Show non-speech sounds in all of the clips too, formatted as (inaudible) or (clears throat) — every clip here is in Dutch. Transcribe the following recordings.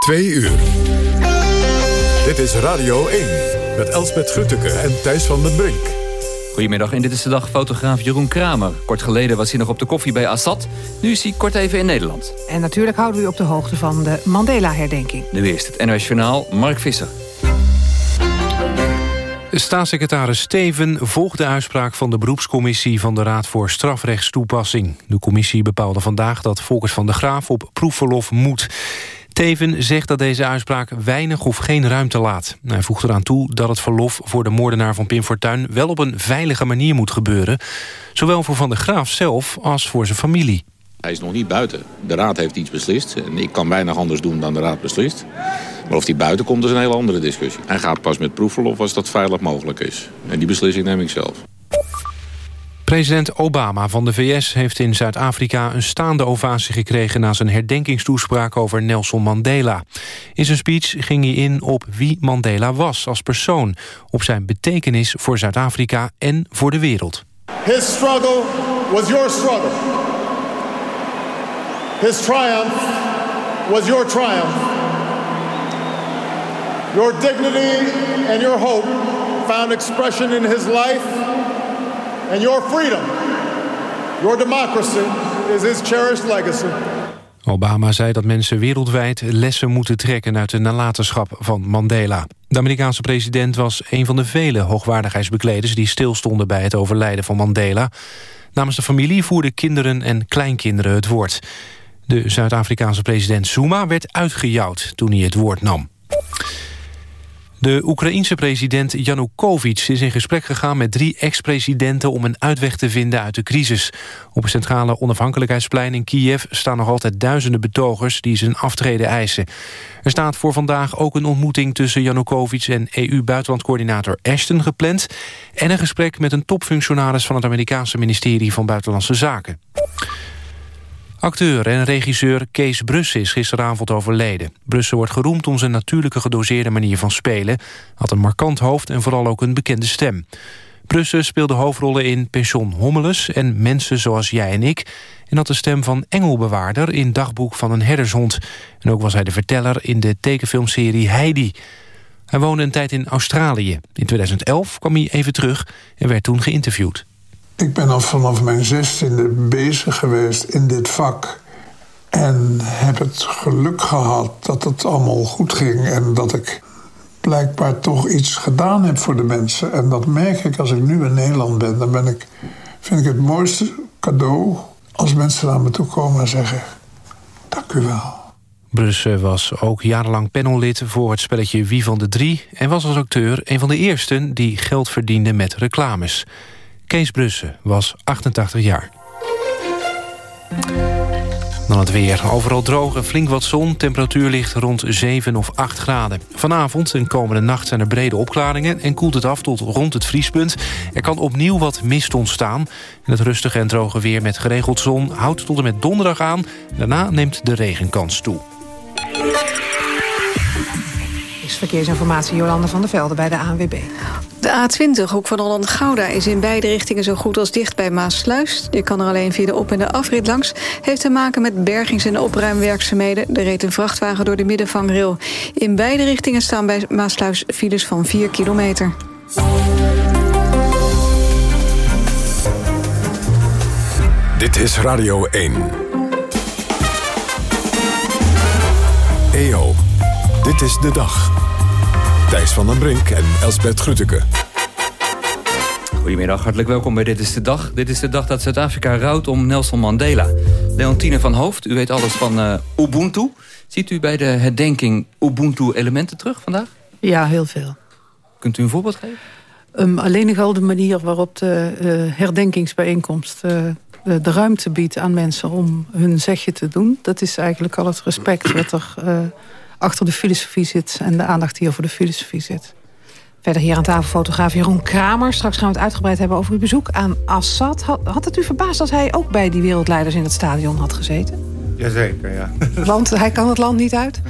Twee uur. Dit is Radio 1 met Elsbeth Grutteke en Thijs van den Brink. Goedemiddag en dit is de dag fotograaf Jeroen Kramer. Kort geleden was hij nog op de koffie bij Assad. Nu is hij kort even in Nederland. En natuurlijk houden we u op de hoogte van de Mandela-herdenking. Nu eerst het NOS Journaal, Mark Visser. Staatssecretaris Steven volgt de uitspraak van de beroepscommissie van de Raad voor Strafrechtstoepassing. De commissie bepaalde vandaag dat Volkers van de Graaf op proefverlof moet. Teven zegt dat deze uitspraak weinig of geen ruimte laat. Hij voegt eraan toe dat het verlof voor de moordenaar van Pim Fortuyn... wel op een veilige manier moet gebeuren. Zowel voor Van der Graaf zelf als voor zijn familie. Hij is nog niet buiten. De raad heeft iets beslist. En ik kan weinig anders doen dan de raad beslist. Maar of hij buiten komt, is een hele andere discussie. Hij gaat pas met proefverlof als dat veilig mogelijk is. En die beslissing neem ik zelf. President Obama van de VS heeft in Zuid-Afrika een staande ovatie gekregen... na zijn herdenkingstoespraak over Nelson Mandela. In zijn speech ging hij in op wie Mandela was als persoon... op zijn betekenis voor Zuid-Afrika en voor de wereld. His struggle was your struggle. His triumph was your triumph. Your dignity and your hope found expression in his life and your freedom. Your democracy is his cherished legacy. Obama zei dat mensen wereldwijd lessen moeten trekken uit de nalatenschap van Mandela. De Amerikaanse president was een van de vele hoogwaardigheidsbekleders die stilstonden bij het overlijden van Mandela. Namens de familie voerden kinderen en kleinkinderen het woord. De Zuid-Afrikaanse president Zuma werd uitgejouwd toen hij het woord nam. De Oekraïense president Janukovic is in gesprek gegaan met drie ex-presidenten om een uitweg te vinden uit de crisis. Op het centrale onafhankelijkheidsplein in Kiev staan nog altijd duizenden betogers die zijn aftreden eisen. Er staat voor vandaag ook een ontmoeting tussen Janukovic en EU-buitenlandcoördinator Ashton gepland en een gesprek met een topfunctionaris van het Amerikaanse ministerie van Buitenlandse Zaken. Acteur en regisseur Kees Brusse is gisteravond overleden. Brusse wordt geroemd om zijn natuurlijke gedoseerde manier van spelen. Had een markant hoofd en vooral ook een bekende stem. Brusse speelde hoofdrollen in Pension Hommeles en Mensen zoals jij en ik... en had de stem van Engelbewaarder in Dagboek van een herdershond. En ook was hij de verteller in de tekenfilmserie Heidi. Hij woonde een tijd in Australië. In 2011 kwam hij even terug en werd toen geïnterviewd. Ik ben al vanaf mijn zestiende bezig geweest in dit vak. En heb het geluk gehad dat het allemaal goed ging. En dat ik blijkbaar toch iets gedaan heb voor de mensen. En dat merk ik als ik nu in Nederland ben. Dan ben ik, vind ik het mooiste cadeau als mensen naar me toe komen en zeggen... dank u wel. Brusse was ook jarenlang panellid voor het spelletje Wie van de Drie... en was als acteur een van de eersten die geld verdiende met reclames. Kees Brusse was 88 jaar. Dan het weer. Overal droog en flink wat zon. Temperatuur ligt rond 7 of 8 graden. Vanavond en komende nacht zijn er brede opklaringen... en koelt het af tot rond het vriespunt. Er kan opnieuw wat mist ontstaan. En het rustige en droge weer met geregeld zon... houdt tot en met donderdag aan. Daarna neemt de regenkans toe. Verkeersinformatie Jolanda van der Velde bij de ANWB. De A20, ook van Holland-Gouda, is in beide richtingen zo goed als dicht bij Maasluis. Je kan er alleen via de op- en de afrit langs. Heeft te maken met bergings- en opruimwerkzaamheden. Er reed een vrachtwagen door de middenvangrail. In beide richtingen staan bij Maasluis files van 4 kilometer. Dit is Radio 1. EO, dit is de dag. Thijs van den Brink en Elsbeth Grütke. Goedemiddag, hartelijk welkom bij Dit is de Dag. Dit is de dag dat Zuid-Afrika rouwt om Nelson Mandela. Leontine van Hoofd, u weet alles van uh, Ubuntu. Ziet u bij de herdenking Ubuntu-elementen terug vandaag? Ja, heel veel. Kunt u een voorbeeld geven? Um, alleen al de manier waarop de uh, herdenkingsbijeenkomst... Uh, de, de, ruimte biedt aan mensen om hun zegje te doen. Dat is eigenlijk al het respect wat er achter de filosofie zit... en de aandacht die voor de filosofie zit. Verder hier aan tafel fotograaf Jeroen Kramer. Straks gaan we het uitgebreid hebben over uw bezoek aan Assad. Had, had het u verbaasd als hij ook bij die wereldleiders in het stadion had gezeten? Jazeker, ja. Want hij kan het land niet uit?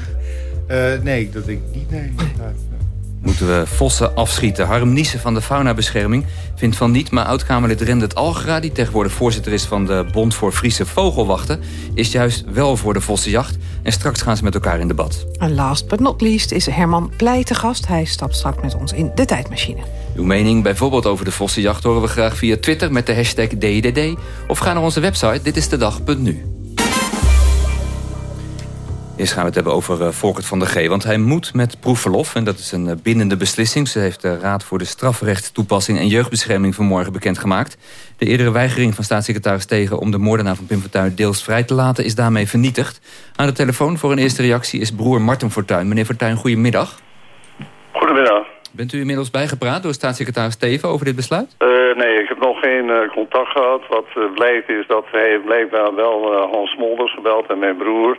Uh, nee, dat denk ik niet, nee. (laughs) Moeten we vossen afschieten? Harm Niesen van de Faunabescherming vindt van niet... maar oud-Kamerlid Rendert Algera, die tegenwoordig voorzitter is... van de Bond voor Friese Vogelwachten... is juist wel voor de vossenjacht. En straks gaan ze met elkaar in debat. En last but not least is Herman Pleij te gast. Hij stapt straks met ons in de tijdmachine. Uw mening bijvoorbeeld over de vossenjacht horen we graag via Twitter met de hashtag DDD. Of ga naar onze website ditistedag.nu. Eerst gaan we het hebben over uh, Volkert van der G. Want hij moet met proefverlof. En dat is een uh, bindende beslissing. Ze heeft de Raad voor de Strafrechttoepassing en Jeugdbescherming vanmorgen bekendgemaakt. De eerdere weigering van staatssecretaris Tegen om de moordenaar van Pim Fortuyn deels vrij te laten is daarmee vernietigd. Aan de telefoon voor een eerste reactie is broer Martin Fortuyn. Meneer Fortuyn, goedemiddag. Goedemiddag. Bent u inmiddels bijgepraat door staatssecretaris Teven over dit besluit? Uh, nee, ik heb nog geen contact gehad. Wat blijkt is dat hij blijkbaar wel Hans Smolders gebeld en mijn broer.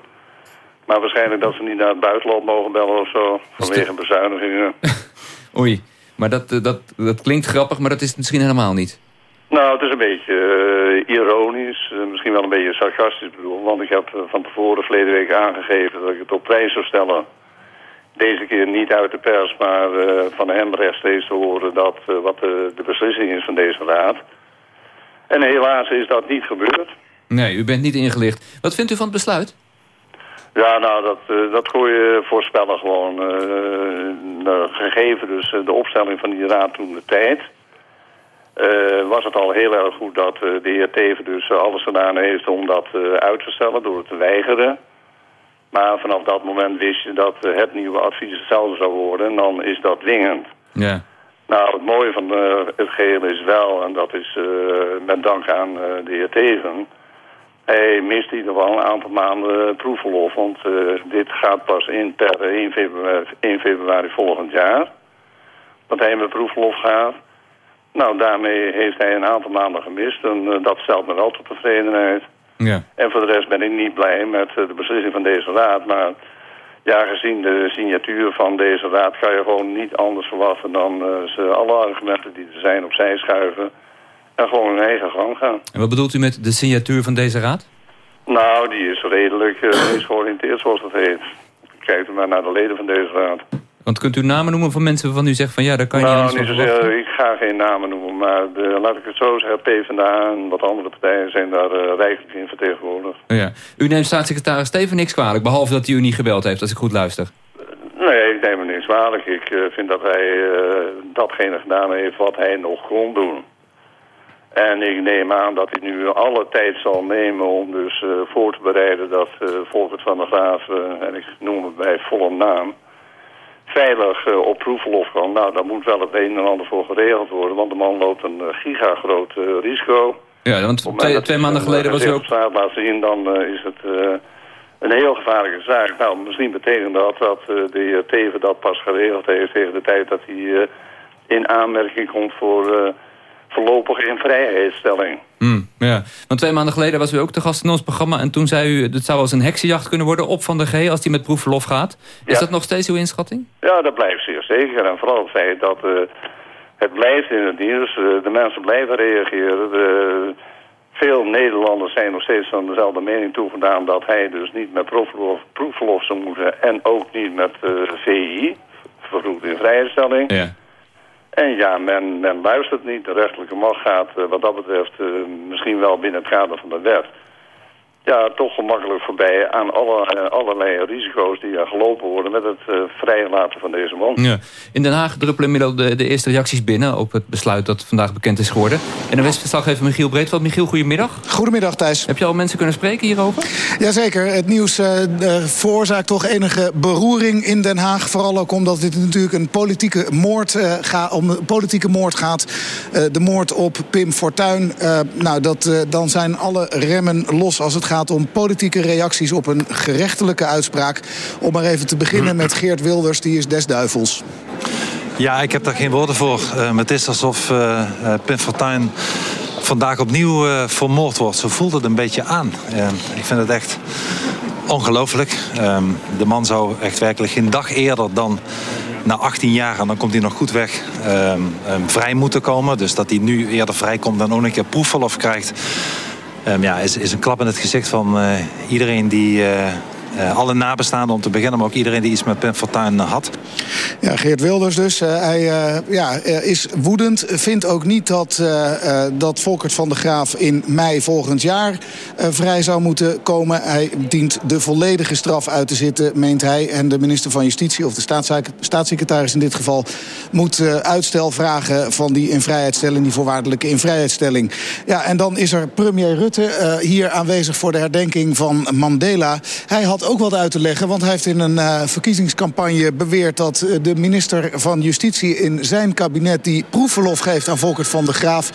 Maar waarschijnlijk dat ze niet naar het buitenland mogen bellen of zo. Vanwege bezuinigingen. (laughs) Oei, maar dat, dat, dat klinkt grappig, maar dat is het misschien helemaal niet. Nou, het is een beetje uh, ironisch. Uh, misschien wel een beetje sarcastisch bedoel. Want ik heb uh, van tevoren verleden week aangegeven dat ik het op prijs zou stellen. Deze keer niet uit de pers, maar van hem rechtstreeks te horen dat, wat de, de beslissing is van deze raad. En helaas is dat niet gebeurd. Nee, u bent niet ingelicht. Wat vindt u van het besluit? Ja, nou, dat, uh, dat kon je voorspellen gewoon. Uh, gegeven dus de opstelling van die raad toen de tijd... Uh, was het al heel erg goed dat de heer Teven dus alles gedaan heeft om dat uit te stellen door het te weigeren. Maar vanaf dat moment wist je dat het nieuwe advies hetzelfde zou worden en dan is dat dwingend. Ja. Nou, het mooie van het geheel is wel, en dat is met dank aan de heer Teven hij mist in ieder geval een aantal maanden proefverlof. Want uh, dit gaat pas in per 1 februari, 1 februari volgend jaar. Dat hij met proefverlof gaat. Nou, daarmee heeft hij een aantal maanden gemist. En uh, dat stelt me wel tot tevredenheid. Ja. En voor de rest ben ik niet blij met uh, de beslissing van deze raad. Maar ja, gezien de signatuur van deze raad... kan je gewoon niet anders verwachten dan ze alle argumenten die er zijn opzij schuiven en gewoon hun eigen gang gaan. En wat bedoelt u met de signatuur van deze raad? Nou, die is redelijk (clears throat) uh, georiënteerd zoals dat heet. Kijkt u maar naar de leden van deze raad. Want kunt u namen noemen van mensen waarvan u zegt van ja, daar kan je nou, niet niet zozeer, Ik ga geen namen noemen, maar de, laat ik het zo zeggen, PvdA en wat andere partijen zijn daar uh, rijkelijk in vertegenwoordigd. Oh ja. U neemt staatssecretaris Steven niks kwalijk, behalve dat hij u niet gebeld heeft, als ik goed luister. Nee, ik neem hem niks kwalijk. Ik uh, vind dat hij datgene gedaan heeft wat hij nog kon doen. En ik neem aan dat hij nu alle tijd zal nemen om dus uh, voor te bereiden dat uh, Volkert van der Graaf, uh, en ik noem het bij volle naam, veilig op proefverlof kan. Nou, daar moet wel het een en ander voor geregeld worden, want de man loopt een gigagroot risico. Ja, want twee, twee maanden geleden was hij ook... straat laat zien, dan is het een heel gevaarlijke zaak. Nou, misschien betekent dat dat de heer Teven dat pas geregeld heeft tegen de tijd dat hij in aanmerking komt voor voorlopig in vrijheidstelling. Mm, ja, want twee maanden geleden was u ook te gast in ons programma... en toen zei u, het zou als een heksenjacht kunnen worden op Van de G... als die met proefverlof gaat. Is ja. dat nog steeds uw inschatting? Ja, dat blijft zeer zeker. En vooral het feit dat uh, het blijft in het nieuws. Uh, de mensen blijven reageren. De, veel Nederlanders zijn nog steeds van dezelfde mening toegedaan... dat hij dus niet met proefverlof, proefverlof zou moeten... en ook niet met uh, VI, vervroegd in vrijstelling... Ja. En ja, men, men luistert niet. De rechterlijke macht gaat uh, wat dat betreft uh, misschien wel binnen het kader van de wet. Ja, toch gemakkelijk voorbij aan alle, uh, allerlei risico's die er gelopen worden met het vrijlaten van deze man. Ja. In Den Haag druppelen inmiddels de, de eerste reacties binnen op het besluit dat vandaag bekend is geworden. En de Westverslaggever Michiel Breedveld. Michiel, goedemiddag. Goedemiddag Thijs. Heb je al mensen kunnen spreken hierover? Jazeker. Het nieuws veroorzaakt toch enige beroering in Den Haag. Vooral ook omdat dit natuurlijk een politieke moord, gaat, om een politieke moord gaat. de moord op Pim Fortuyn. nou, dat, dan zijn alle remmen los als het gaat om politieke reacties op een gerechtelijke uitspraak. Om maar even te beginnen met Geert Wilders, die is des duivels. Ja, ik heb daar geen woorden voor. Uh, het is alsof uh, Pim Fortuyn vandaag opnieuw vermoord wordt. Zo voelt het een beetje aan. ik vind het echt ongelooflijk. Um, de man zou echt werkelijk geen dag eerder dan na 18 jaar, en dan komt hij nog goed weg, um, vrij moeten komen. Dus dat hij nu eerder vrijkomt dan ook een keer proefverlof krijgt... Um, ja, is, is een klap in het gezicht van uh, iedereen die uh, alle nabestaanden om te beginnen... maar ook iedereen die iets met Pim Fortuyn had. Ja, Geert Wilders dus. hij ja, is woedend. Vindt ook niet dat, dat Volkert van de Graaf in mei volgend jaar vrij zou moeten komen. Hij dient de volledige straf uit te zitten, meent hij. En de minister van Justitie, of de staatssecretaris in dit geval... moet uitstel vragen van die invrijheidstelling, die voorwaardelijke invrijheidstelling. Ja, en dan is er premier Rutte hier aanwezig voor de herdenking van Mandela. Hij had ook wat uit te leggen, want hij heeft in een uh, verkiezingscampagne beweerd... dat uh, de minister van Justitie in zijn kabinet die proefverlof geeft aan Volkert van de Graaf...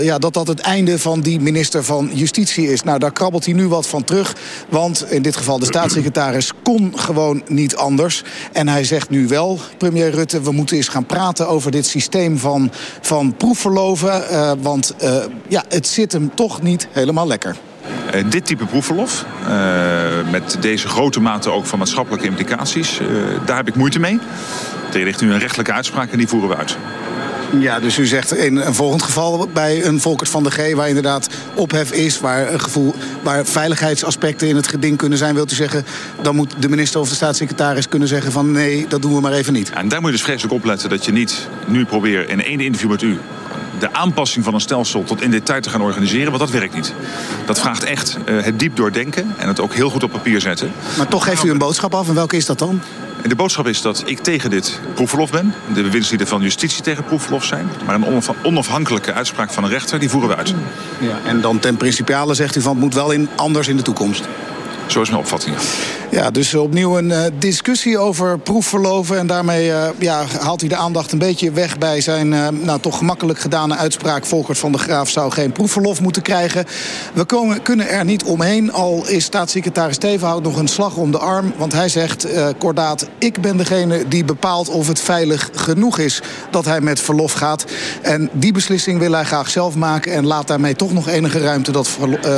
ja, dat dat het einde van die minister van Justitie is. Nou, daar krabbelt hij nu wat van terug, want in dit geval de staatssecretaris kon gewoon niet anders. En hij zegt nu wel, premier Rutte, we moeten eens gaan praten over dit systeem van, van proefverloven. Want ja, het zit hem toch niet helemaal lekker. Uh, dit type proefverlof, met deze grote mate ook van maatschappelijke implicaties, daar heb ik moeite mee. Er ligt nu een rechtelijke uitspraak en die voeren we uit. Ja, dus u zegt in een volgend geval bij een Volkert van de G... waar inderdaad ophef is, waar, een gevoel, waar veiligheidsaspecten in het geding kunnen zijn... wilt u zeggen, dan moet de minister of de staatssecretaris kunnen zeggen van... nee, dat doen we maar even niet. En daar moet je dus vreselijk opletten dat je niet nu probeert in één interview met u de aanpassing van een stelsel tot in detail te gaan organiseren, want dat werkt niet. Dat vraagt echt uh, het diep doordenken en het ook heel goed op papier zetten. Maar toch geeft u een boodschap af en welke is dat dan? En de boodschap is dat ik tegen dit proefverlof ben. De bewindslieden van justitie tegen proefverlof zijn. Maar een onafhankelijke uitspraak van een rechter, die voeren we uit. Ja, en dan ten principale zegt u van het moet wel in, anders in de toekomst. Zo is mijn opvatting. Ja, dus opnieuw een uh, discussie over proefverloven. En daarmee uh, ja, haalt hij de aandacht een beetje weg bij zijn uh, nou, toch gemakkelijk gedane uitspraak. Volkert van de Graaf zou geen proefverlof moeten krijgen. We komen, kunnen er niet omheen, al is staatssecretaris Tevenhout nog een slag om de arm. Want hij zegt, kordaat, ik ben degene die bepaalt of het veilig genoeg is dat hij met verlof gaat. En die beslissing wil hij graag zelf maken. En laat daarmee toch nog enige ruimte dat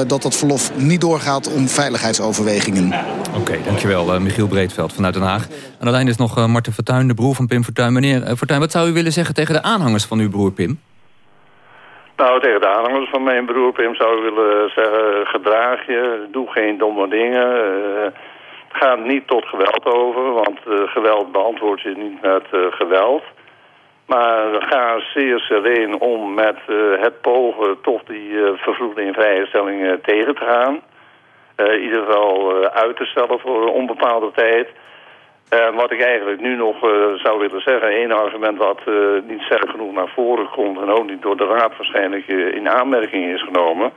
dat, dat verlof niet doorgaat om veiligheidsoverwegingen. Oké. Dankjewel, uh, Michiel Breedveld vanuit Den Haag. Aan de lijn is nog uh, Marten Fortuyn, de broer van Pim Fortuyn. Meneer uh, Fortuyn, wat zou u willen zeggen tegen de aanhangers van uw broer Pim? Nou, tegen de aanhangers van mijn broer Pim zou ik willen zeggen... gedraag je, doe geen domme dingen. ga niet tot geweld over, want geweld beantwoord je niet met geweld. Maar ga zeer sereen om met het pogen toch die vervloekte invrijstelling tegen te gaan... Eh, in ieder geval eh, uit te stellen voor een onbepaalde tijd. En wat ik eigenlijk nu nog zou willen zeggen, één argument wat niet sterk genoeg naar voren komt en ook niet door de Raad waarschijnlijk in aanmerking is genomen.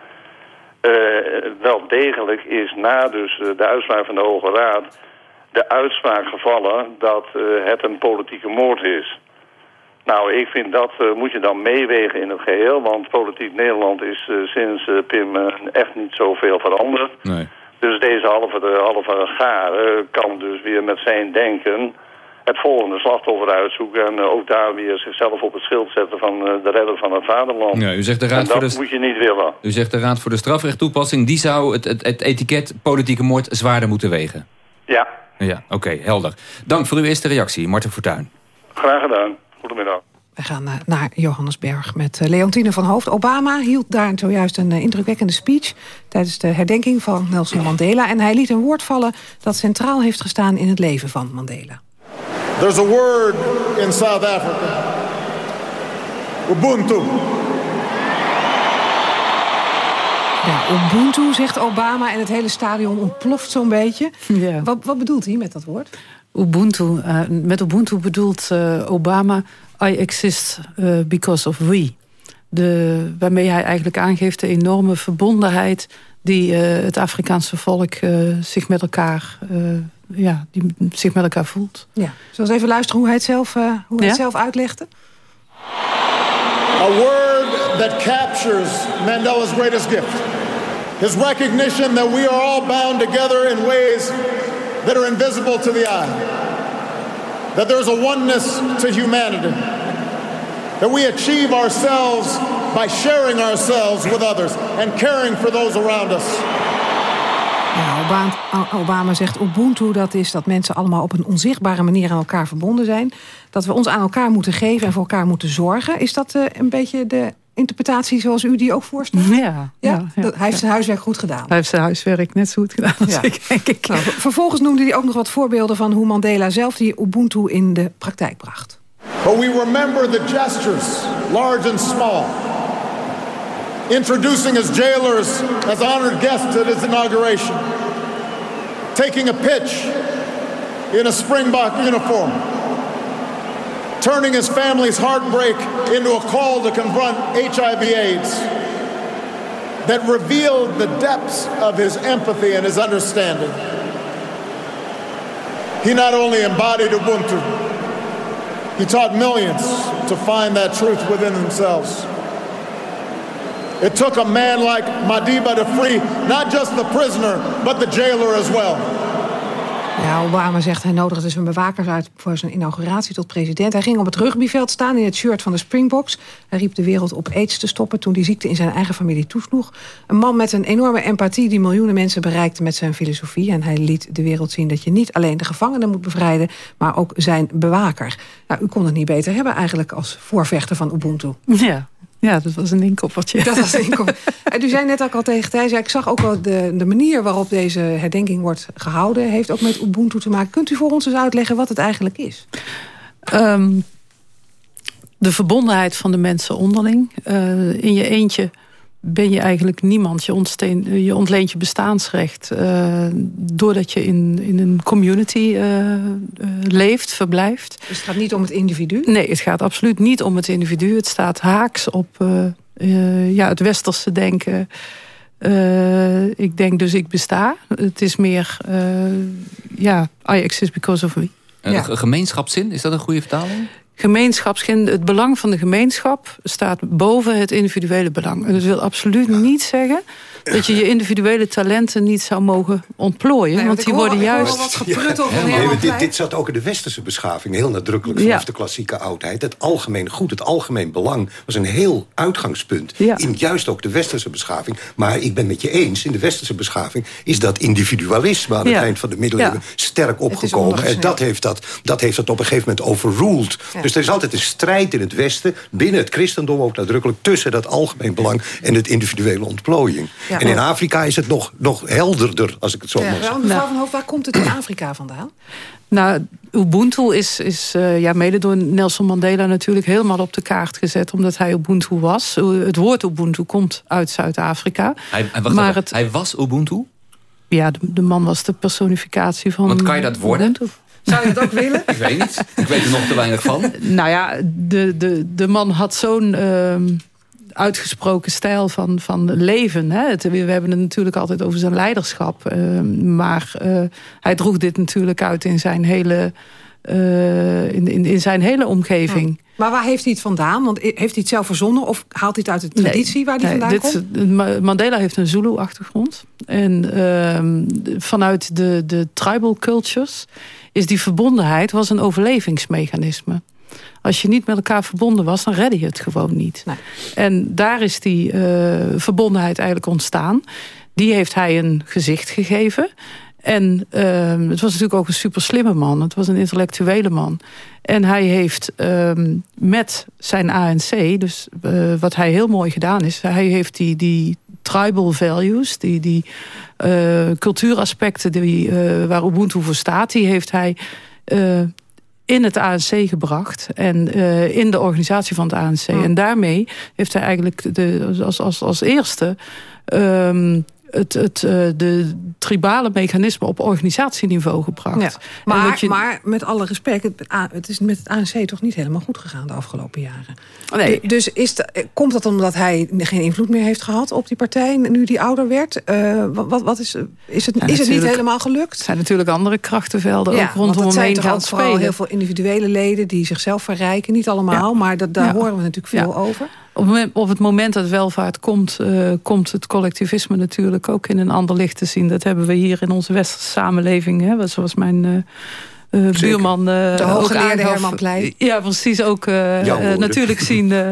wel degelijk is na dus de uitspraak van de Hoge Raad de uitspraak gevallen dat het een politieke moord is. Nou, ik vind dat moet je dan meewegen in het geheel. Want politiek Nederland is sinds Pim echt niet zoveel veranderd. Nee. Dus deze halve, de halve garen kan dus weer met zijn denken het volgende slachtoffer uitzoeken... en ook daar weer zichzelf op het schild zetten van de redder van het vaderland. Ja, u zegt de raad en dat voor de... moet je niet willen. U zegt de Raad voor de Strafrechttoepassing... die zou het, het, het etiket politieke moord zwaarder moeten wegen. Ja. Ja, oké, helder. Dank voor uw eerste reactie, Marten Fortuyn. Graag gedaan. Goedemiddag. We gaan eh, naar Johannesburg met eh, Leontine van Hoofd. Obama hield daar zojuist een eh, indrukwekkende speech... tijdens de herdenking van Nelson Mandela. En hij liet een woord vallen dat centraal heeft gestaan in het leven van Mandela. There's a word in South Africa. Ubuntu. Ja, Ubuntu, zegt Obama en het hele stadion ontploft zo'n beetje. Ja. Wat, wat bedoelt hij met dat woord? Ubuntu, uh, met Ubuntu bedoelt uh, Obama... I exist uh, because of we. De, waarmee hij eigenlijk aangeeft de enorme verbondenheid... die het Afrikaanse volk zich, met elkaar, ja, die zich met elkaar voelt. Ja. Zullen we even luisteren hoe hij het zelf, hoe hij ja? het zelf uitlegde? A word that captures Mandela's greatest gift. His recognition that we are all bound together in ways that are invisible to the eye. That there's a oneness to humanity. That we achieve ourselves by sharing ourselves with others and caring for those around us. Obama, Obama zegt Ubuntu, dat is dat mensen allemaal op een onzichtbare manier aan elkaar verbonden zijn. Dat we ons aan elkaar moeten geven en voor elkaar moeten zorgen. Is dat uh, een beetje de interpretatie zoals u die ook voorstelt? Ja. ja, ja, ja hij heeft zijn huiswerk goed gedaan. Hij heeft zijn huiswerk net zo goed gedaan als Ja. ik, denk ik. Nou, vervolgens noemde hij ook nog wat voorbeelden van hoe Mandela zelf die Ubuntu in de praktijk bracht. But we remember the gestures, large and small. Introducing his jailers as honored guests at his inauguration. Taking a pitch in a Springbok uniform. Turning his family's heartbreak into a call to confront HIV/AIDS. That revealed the depths of his empathy and his understanding. He not only embodied Ubuntu, he taught millions to find that truth within themselves. It took a man like Madiba to free not just the prisoner, but the jailer as well. Ja, Obama zegt hij nodigde zijn bewakers uit voor zijn inauguratie tot president. Hij ging op het rugbyveld staan in het shirt van de Springboks. Hij riep de wereld op aids te stoppen toen die ziekte in zijn eigen familie toesloeg. Een man met een enorme empathie die miljoenen mensen bereikte met zijn filosofie. En hij liet de wereld zien dat je niet alleen de gevangenen moet bevrijden, maar ook zijn bewaker. Nou, u kon het niet beter hebben eigenlijk als voorvechter van Ubuntu. Ja. Ja, dat was een inkoppertje. Dat was een. (laughs) En u zei net ook al tegen Thijs, ja, ik zag ook wel de, de manier waarop deze herdenking wordt gehouden, heeft ook met Ubuntu te maken. Kunt u voor ons eens uitleggen wat het eigenlijk is? Ehm, de verbondenheid van de mensen onderling. Eh, in je eentje ben je eigenlijk niemand. Je, ontsteen, je ontleent je bestaansrecht eh, doordat je in, in een community eh, eh, leeft, verblijft. Dus het gaat niet om het individu? Nee, het gaat absoluut niet om het individu. Het staat haaks op eh, eh, ja, het westerse denken. Eh, ik denk dus ik besta. Het is meer, eh, ja, I exist because of me. Een Ja. gemeenschapszin, is dat een goede vertaling? Gemeenschapskin, het belang van de gemeenschap staat boven het individuele belang. En dat wil absoluut niet zeggen dat je je individuele talenten niet zou mogen ontplooien. want die worden juist. Nee, maar dit, dit zat ook in de westerse beschaving heel nadrukkelijk vanaf Ja. de klassieke oudheid. Het algemeen goed, het algemeen belang was een heel uitgangspunt. Ja. In juist ook de westerse beschaving. Maar ik ben met je eens, in de westerse beschaving is dat individualisme aan het Ja. eind van de middeleeuwen Ja. sterk opgekomen. En dat heeft dat, dat heeft dat op een gegeven moment overruled. Dus er is altijd een strijd in het westen, binnen het christendom ook nadrukkelijk, tussen dat algemeen belang en het individuele ontplooiing. Ja. en in Afrika is het nog, nog helderder, als ik het zo mag Ja, zeggen. wel, mevrouw Van Hoofd, waar komt het in Afrika vandaan? (clears throat) Nou, Ubuntu is, is eh, ja, mede door Nelson Mandela natuurlijk helemaal op de kaart gezet. Omdat hij Ubuntu was. Het woord Ubuntu komt uit Zuid-Afrika. Hij, hij, wacht Maar het- hij was Ubuntu? Ja, de, de man was de personificatie van Want kan je dat worden? Ubuntu. Zou je dat ook willen? Ik weet niet. Ik weet er nog te weinig van. Nou ja, de, de, de man had zo'n ehm, uitgesproken stijl van, van leven. Hè? Het- we hebben het natuurlijk altijd over zijn leiderschap. ehm, maar eh, hij droeg dit natuurlijk uit in zijn hele, eh, in, in, in zijn hele omgeving. Maar waar heeft hij het vandaan? Want heeft hij het zelf verzonnen of haalt hij het uit de traditie waar hij Nee, vandaan dit, komt? Ma- Mandela heeft een Zulu-achtergrond. En ehm, vanuit de, de tribal cultures is die verbondenheid was een overlevingsmechanisme. Als je niet met elkaar verbonden was, dan redde je het gewoon niet. En daar is die eh, verbondenheid eigenlijk ontstaan. Die heeft hij een gezicht gegeven. En ehm, het was natuurlijk ook een super slimme man. Het was een intellectuele man. En hij heeft ehm, met zijn ANC, dus eh, wat hij heel mooi gedaan is... hij heeft die, die tribal values, die, die eh, cultuuraspecten die, eh, waar Ubuntu voor staat... die heeft hij eh, in het ANC gebracht en in de organisatie van het ANC. En daarmee heeft hij eigenlijk de, als, als, als eerste... ehm, het, het, eh, de tribale mechanisme op organisatieniveau gebracht. Ja. Maar, je- maar met alle respect, het, is met het ANC toch niet helemaal goed gegaan de afgelopen jaren. Nee. Du- Dus is de- eh, komt dat omdat hij geen invloed meer heeft gehad op die partij nu die ouder werd? Eh, wat, wat, is, is, het, Ja, is het niet helemaal gelukt? Er zijn natuurlijk andere krachtenvelden ook rondom hem zijn heen gaan vooral spelen. heel veel individuele leden die zichzelf verrijken. Niet allemaal, maar dat, daar horen we natuurlijk veel over. Op het, moment, dat welvaart komt, eh, komt het collectivisme natuurlijk ook in een ander licht te zien. Dat hebben we hier in onze westerse samenleving, hè, zoals mijn eh, eh, buurman eh De ook hooggeleerde. Herman Pleij. Ja, precies, ook natuurlijk zien... eh,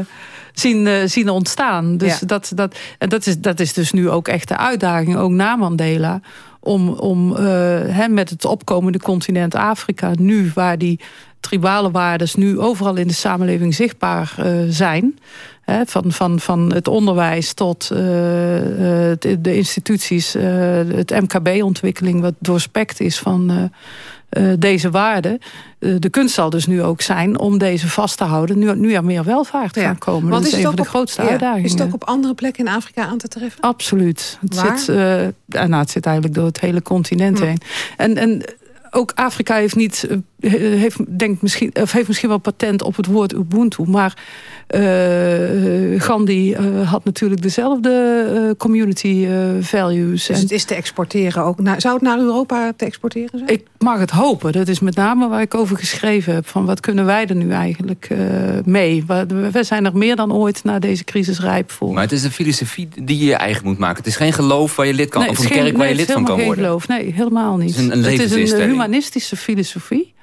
Zien, zien ontstaan. Dus Ja. dat, dat, en dat, is, dat is dus nu ook echt de uitdaging, ook na Mandela. Om, om eh, hè, met het opkomende continent Afrika, nu waar die tribale waarden nu overal in de samenleving zichtbaar zijn. Hè, van, van, van het onderwijs tot de instituties, het MKB-ontwikkeling, wat doorspekt is van uh, deze waarden. De kunst zal dus nu ook zijn om deze vast te houden. Nu, nu er meer welvaart ja. gaan komen. Want dat is, is een van de grootste ja, uitdagingen. Is het ook op andere plekken in Afrika aan te treffen? Absoluut. Het, Zit, nou, het zit eigenlijk door het hele continent hm. heen. En, en ook Afrika heeft niet, heeft, denkt misschien, of heeft misschien wel patent op het woord Ubuntu. Maar uh, Gandhi uh, had natuurlijk dezelfde uh, community values. Dus het is te exporteren ook. Naar, zou het naar Europa te exporteren zijn? Ik mag het hopen. Dat is met name waar ik over geschreven heb. Van wat kunnen wij er nu eigenlijk mee? We zijn er meer dan ooit na deze crisis rijp voor. Maar het is een filosofie die je eigen moet maken. Het is geen geloof waar je lid kan, nee, of een kerk geen, waar je lid van kan worden. Het is geen geloof. Nee, helemaal niet. Het is een, een het is een humanistische filosofie.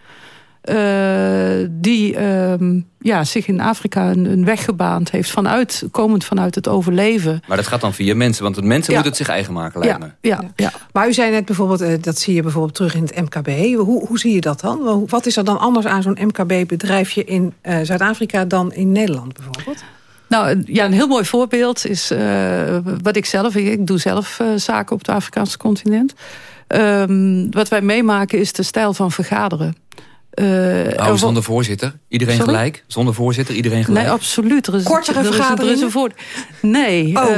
Uh, die uh, ja, zich in Afrika een, een, weg gebaand heeft. Vanuit, komend vanuit het overleven. Maar dat gaat dan via mensen. Want het mensen ja. moeten het zich eigen maken, lijkt ja. me. Ja. Ja. Maar u zei net bijvoorbeeld, uh, dat zie je bijvoorbeeld terug in het MKB. Hoe, hoe zie je dat dan? Wat is er dan anders aan zo'n MKB-bedrijfje in uh, Zuid-Afrika... dan in Nederland bijvoorbeeld? Nou, ja, een heel mooi voorbeeld is uh, wat ik zelf... Ik doe zelf uh, zaken op het Afrikaanse continent. Um, wat wij meemaken is de stijl van vergaderen. Uh, oh, zonder voorzitter? Iedereen Sorry? gelijk? Zonder voorzitter? Iedereen gelijk? Nee, absoluut. Er is, Kortere er is? Er is een voor... Nee, oh. uh,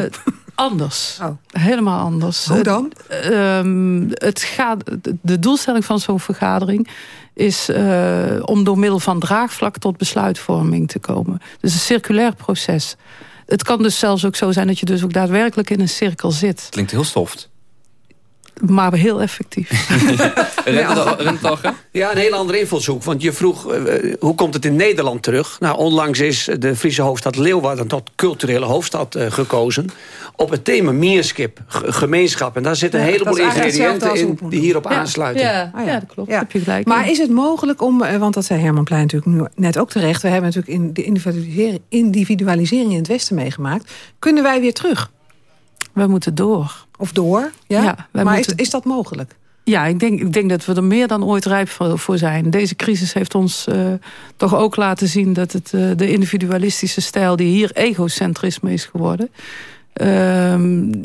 anders. Oh. Helemaal anders. Hoe dan? Uh, um, het gaat, de doelstelling van zo'n vergadering is uh, om door middel van draagvlak tot besluitvorming te komen. Dus een circulair proces. Het kan dus zelfs ook zo zijn dat je dus ook daadwerkelijk in een cirkel zit. Klinkt heel soft maar heel effectief. (laughs) Rentlachen? Ja, een hele andere invalshoek. Want je vroeg, uh, hoe komt het in Nederland terug? Nou, onlangs is de Friese hoofdstad Leeuwarden tot culturele hoofdstad uh, gekozen. Op het thema meerskip, gemeenschap. En daar zitten een ja, heleboel ingrediënten in die hierop ja. aansluiten. Ja, ah, ja. ja dat klopt. Heb je gelijk. Maar is het mogelijk om, want dat zei Herman Plein natuurlijk nu net ook terecht. We hebben natuurlijk in de individualisering, individualisering in het Westen meegemaakt. Kunnen wij weer terug? We moeten door. Of door, ja? ja maar moeten... is, is dat mogelijk? Ja, ik denk, ik denk dat we er meer dan ooit rijp voor, zijn. Deze crisis heeft ons uh, toch ook laten zien... dat het, uh, de individualistische stijl die hier egocentrisme is geworden... Uh,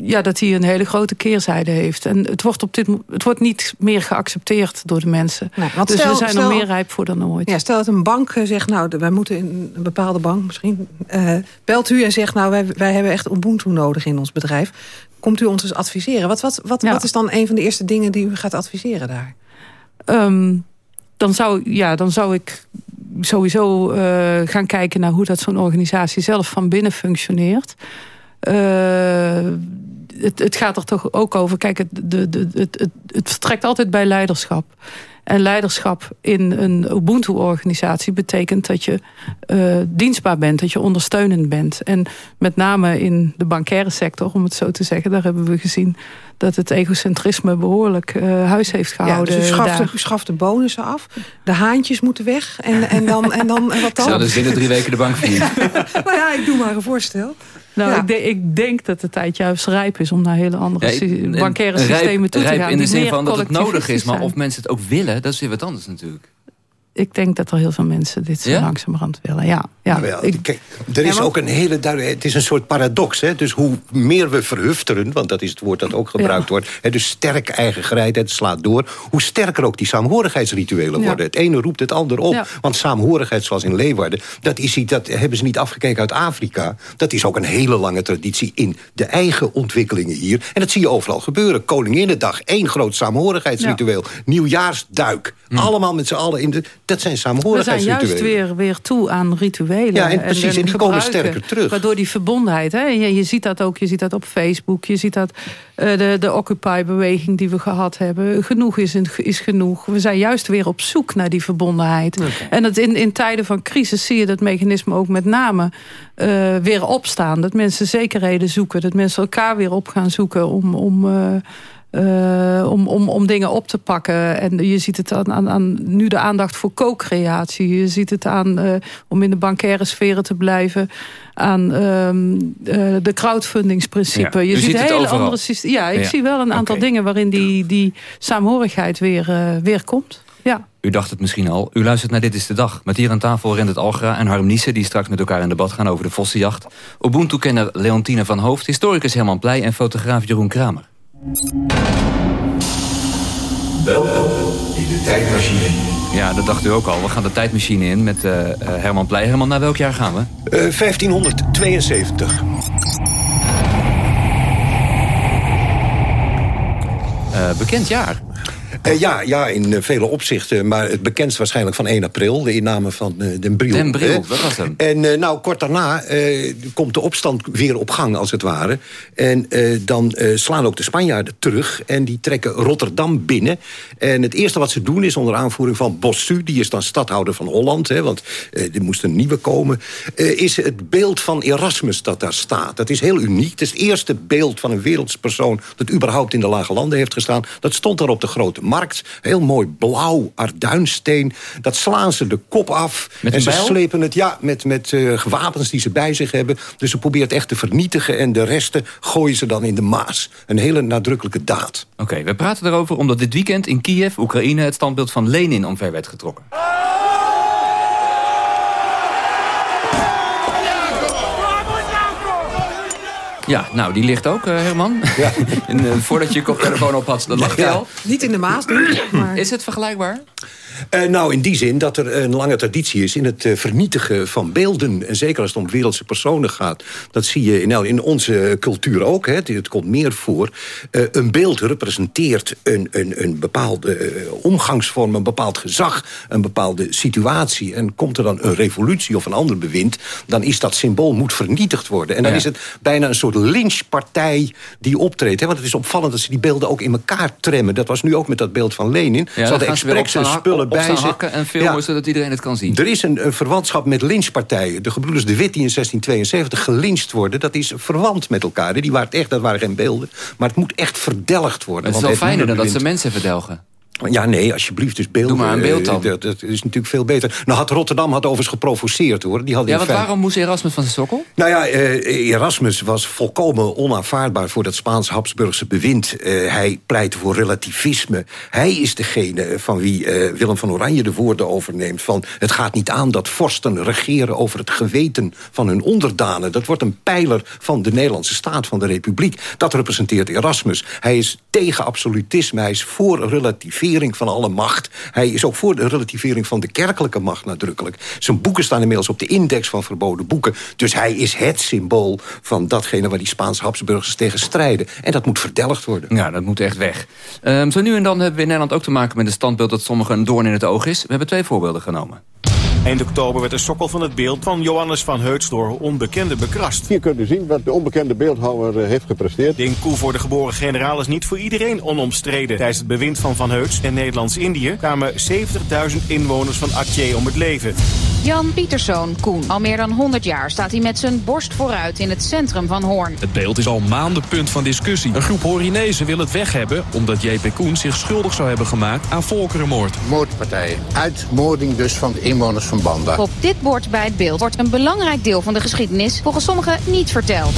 ja, dat hij een hele grote keerzijde heeft. En het wordt, op dit, het wordt niet meer geaccepteerd door de mensen. Nee, dus stel, we zijn stel, er meer rijp voor dan ooit. Ja, stel dat een bank zegt, nou, wij moeten in een bepaalde bank misschien... Uh, belt u en zegt, nou, wij, wij hebben echt Ubuntu nodig in ons bedrijf. Komt u ons eens adviseren? Wat, wat, wat, ja. wat is dan een van de eerste dingen die u gaat adviseren daar? Um, dan, zou, ja, dan zou ik sowieso uh, gaan kijken naar hoe dat zo'n organisatie zelf van binnen functioneert. Uh, het, het, gaat er toch ook over. Kijk, het, de, de, het, het, het vertrekt altijd bij leiderschap. En leiderschap in een Ubuntu-organisatie betekent dat je uh, dienstbaar bent, dat je ondersteunend bent. En met name in de bankaire sector, om het zo te zeggen, daar hebben we gezien dat het egocentrisme behoorlijk uh, huis heeft gehouden. Ja, dus u schaft, de, u schaft de bonussen af, de haantjes moeten weg en, en dan, en dan en wat dan? Zou dus binnen drie weken de bank verdienen. (laughs) nou ja, ik doe maar een voorstel. Nou, ja. ik, de, ik, denk dat de tijd juist rijp is om naar hele andere ja, bankaire systemen rijp, toe te gaan. in de zin van dat het nodig is, maar of mensen het ook willen, dat is weer wat anders natuurlijk ik denk dat er heel veel mensen dit zo ja? langzamerhand willen. Ja, ja. Ik, kijk, er is ja, ook een hele duidelijke... Het is een soort paradox. Hè? Dus hoe meer we verhufteren... want dat is het woord dat ook gebruikt wordt... Hè, dus sterk eigen gereidheid slaat door... hoe sterker ook die saamhorigheidsrituelen worden. Het ene roept het ander op. Want saamhorigheid zoals in Leeuwarden... Dat, is iets, dat hebben ze niet afgekeken uit Afrika. Dat is ook een hele lange traditie in de eigen ontwikkelingen hier. En dat zie je overal gebeuren. Koninginnedag, één groot saamhorigheidsritueel. Nieuwjaarsduik. Hm. Allemaal met z'n allen in de dat zijn samenhorigheidsrituelen. We zijn juist weer, weer toe aan rituelen. Ja, en precies, en, en die komen sterker terug. Waardoor die verbondenheid, hè, je, je ziet dat ook, je ziet dat op Facebook, je ziet dat uh, de, de Occupy-beweging die we gehad hebben. Genoeg is, is genoeg. We zijn juist weer op zoek naar die verbondenheid. Okay. En dat in, in tijden van crisis zie je dat mechanisme ook met name uh, weer opstaan. Dat mensen zekerheden zoeken, dat mensen elkaar weer op gaan zoeken om... om uh, uh, om, om, om dingen op te pakken. En je ziet het aan, aan, aan nu de aandacht voor co-creatie. Je ziet het aan, uh, om in de bankaire sferen te blijven... aan um, uh, de crowdfundingsprincipe. Ja, je ziet, ziet hele overal. andere systemen. Ja, ik ja. zie wel een aantal okay. dingen... waarin die, die saamhorigheid weer, weer komt. Ja. U dacht het misschien al. U luistert naar Dit is de Dag. Met hier aan tafel Rendert Algra en Harm Niesen... die straks met elkaar in debat gaan over de vossenjacht. Ubuntu-kenner Leontine van Hoofd, historicus Herman Pleij... en fotograaf Jeroen Kramer. Welkom in de tijdmachine. Ja, dat dacht u ook al. We gaan de tijdmachine in met uh, Herman Pleij. Herman, naar welk jaar gaan we? Uh, 1572. bekend jaar. Uh, ja, ja, in uh, vele opzichten. Maar het bekendst waarschijnlijk van 1 april. De inname van uh, Den Briel. Den Briel, dat was hem. En nou, kort daarna komt de opstand weer op gang, als het ware. En dan slaan ook de Spanjaarden terug. En die trekken Rotterdam binnen. En het eerste wat ze doen is onder aanvoering van Bossu... die is dan stadhouder van Holland, hè, want er moest een nieuwe komen... is het beeld van Erasmus dat daar staat. Dat is heel uniek. Het is het eerste beeld van een wereldspersoon... dat überhaupt in de Lage Landen heeft gestaan. Dat stond daar op de grote markt. Heel mooi blauw arduinsteen. Dat slaan ze de kop af. Met en ze bijl? slepen het ja, met, met uh, gewapens die ze bij zich hebben. Dus ze probeert echt te vernietigen. En de resten gooien ze dan in de Maas. Een hele nadrukkelijke daad. Oké, okay, we praten erover omdat dit weekend in Kiev, Oekraïne... het standbeeld van Lenin omver werd getrokken. Ja, nou, die ligt ook, uh, Herman. Ja. (laughs) en, uh, voordat je je koptelefoon op had, dat lag ja. je al. Niet in de Maas, maar... Is het vergelijkbaar? Uh, nou, in die zin dat er een lange traditie is in het uh, vernietigen van beelden. En zeker als het om wereldse personen gaat. Dat zie je in, nou, in onze cultuur ook. Hè. Het, het komt meer voor. Uh, een beeld representeert een, een, een bepaalde omgangsvorm, een bepaald gezag, een bepaalde situatie. En komt er dan een revolutie of een ander bewind, dan is dat symbool moet vernietigd worden. En dan Ja. is het bijna een soort lynchpartij die optreedt. Hè. Want het is opvallend dat ze die beelden ook in elkaar tremmen. Dat was nu ook met dat beeld van Lenin. Ja, ze hadden expres spullen bij zich. hakken en filmen Ja. zodat iedereen het kan zien. Er is een, een verwantschap met lynchpartijen. De gebroeders de Witt die in 1672 gelyncht worden... dat is verwant met elkaar. Die waren echt, dat waren geen beelden. Maar het moet echt verdelgd worden. Het is wel fijner dan dat ze mensen verdelgen. Ja, nee, alsjeblieft. Dus beelden. Doe maar een beeld dan. eh, Dat, dat is natuurlijk veel beter. Nou had Rotterdam had overigens geprovoceerd, hoor. Die hadden Ja, want feite- waarom moest Erasmus van zijn sokkel? nou ja, eh, Erasmus was volkomen onaanvaardbaar voor dat Spaans-Habsburgse bewind. Eh, hij pleitte voor relativisme. Hij is degene van wie eh, Willem van Oranje de woorden overneemt... van het gaat niet aan dat vorsten regeren over het geweten van hun onderdanen. Dat wordt een pijler van de Nederlandse staat, van de republiek. Dat representeert Erasmus. Hij is tegen absolutisme, hij is voor relativering van alle macht. Hij is ook voor de relativering van de kerkelijke macht nadrukkelijk. Zijn boeken staan inmiddels op de index van verboden boeken. Dus hij is het symbool van datgene waar die Spaanse Habsburgers tegen strijden. En dat moet verdelgd worden. Ja, dat moet echt weg. Ehm, zo nu en dan hebben we in Nederland ook te maken met een standbeeld... dat sommigen een doorn in het oog is. We hebben twee voorbeelden genomen. Eind oktober werd de sokkel van het beeld van Johannes van Heuts door onbekenden bekrast. Hier kunt u zien wat de onbekende beeldhouwer eh, heeft gepresteerd. De inkoe voor de geboren generaal is niet voor iedereen onomstreden. Tijdens het bewind van Van Heuts en Nederlands-Indië kwamen 70.000 inwoners van Aceh om het leven. Jan Pieterszoon Koen. Al meer dan 100 jaar staat hij met zijn borst vooruit in het centrum van Hoorn. Het beeld is al maanden punt van discussie. Een groep Horinezen wil het weg hebben... omdat JP Koen zich schuldig zou hebben gemaakt aan volkerenmoord. Moordpartijen. Uitmoording dus van de inwoners van Banda. Op dit bord bij het beeld wordt een belangrijk deel van de geschiedenis volgens sommigen niet verteld.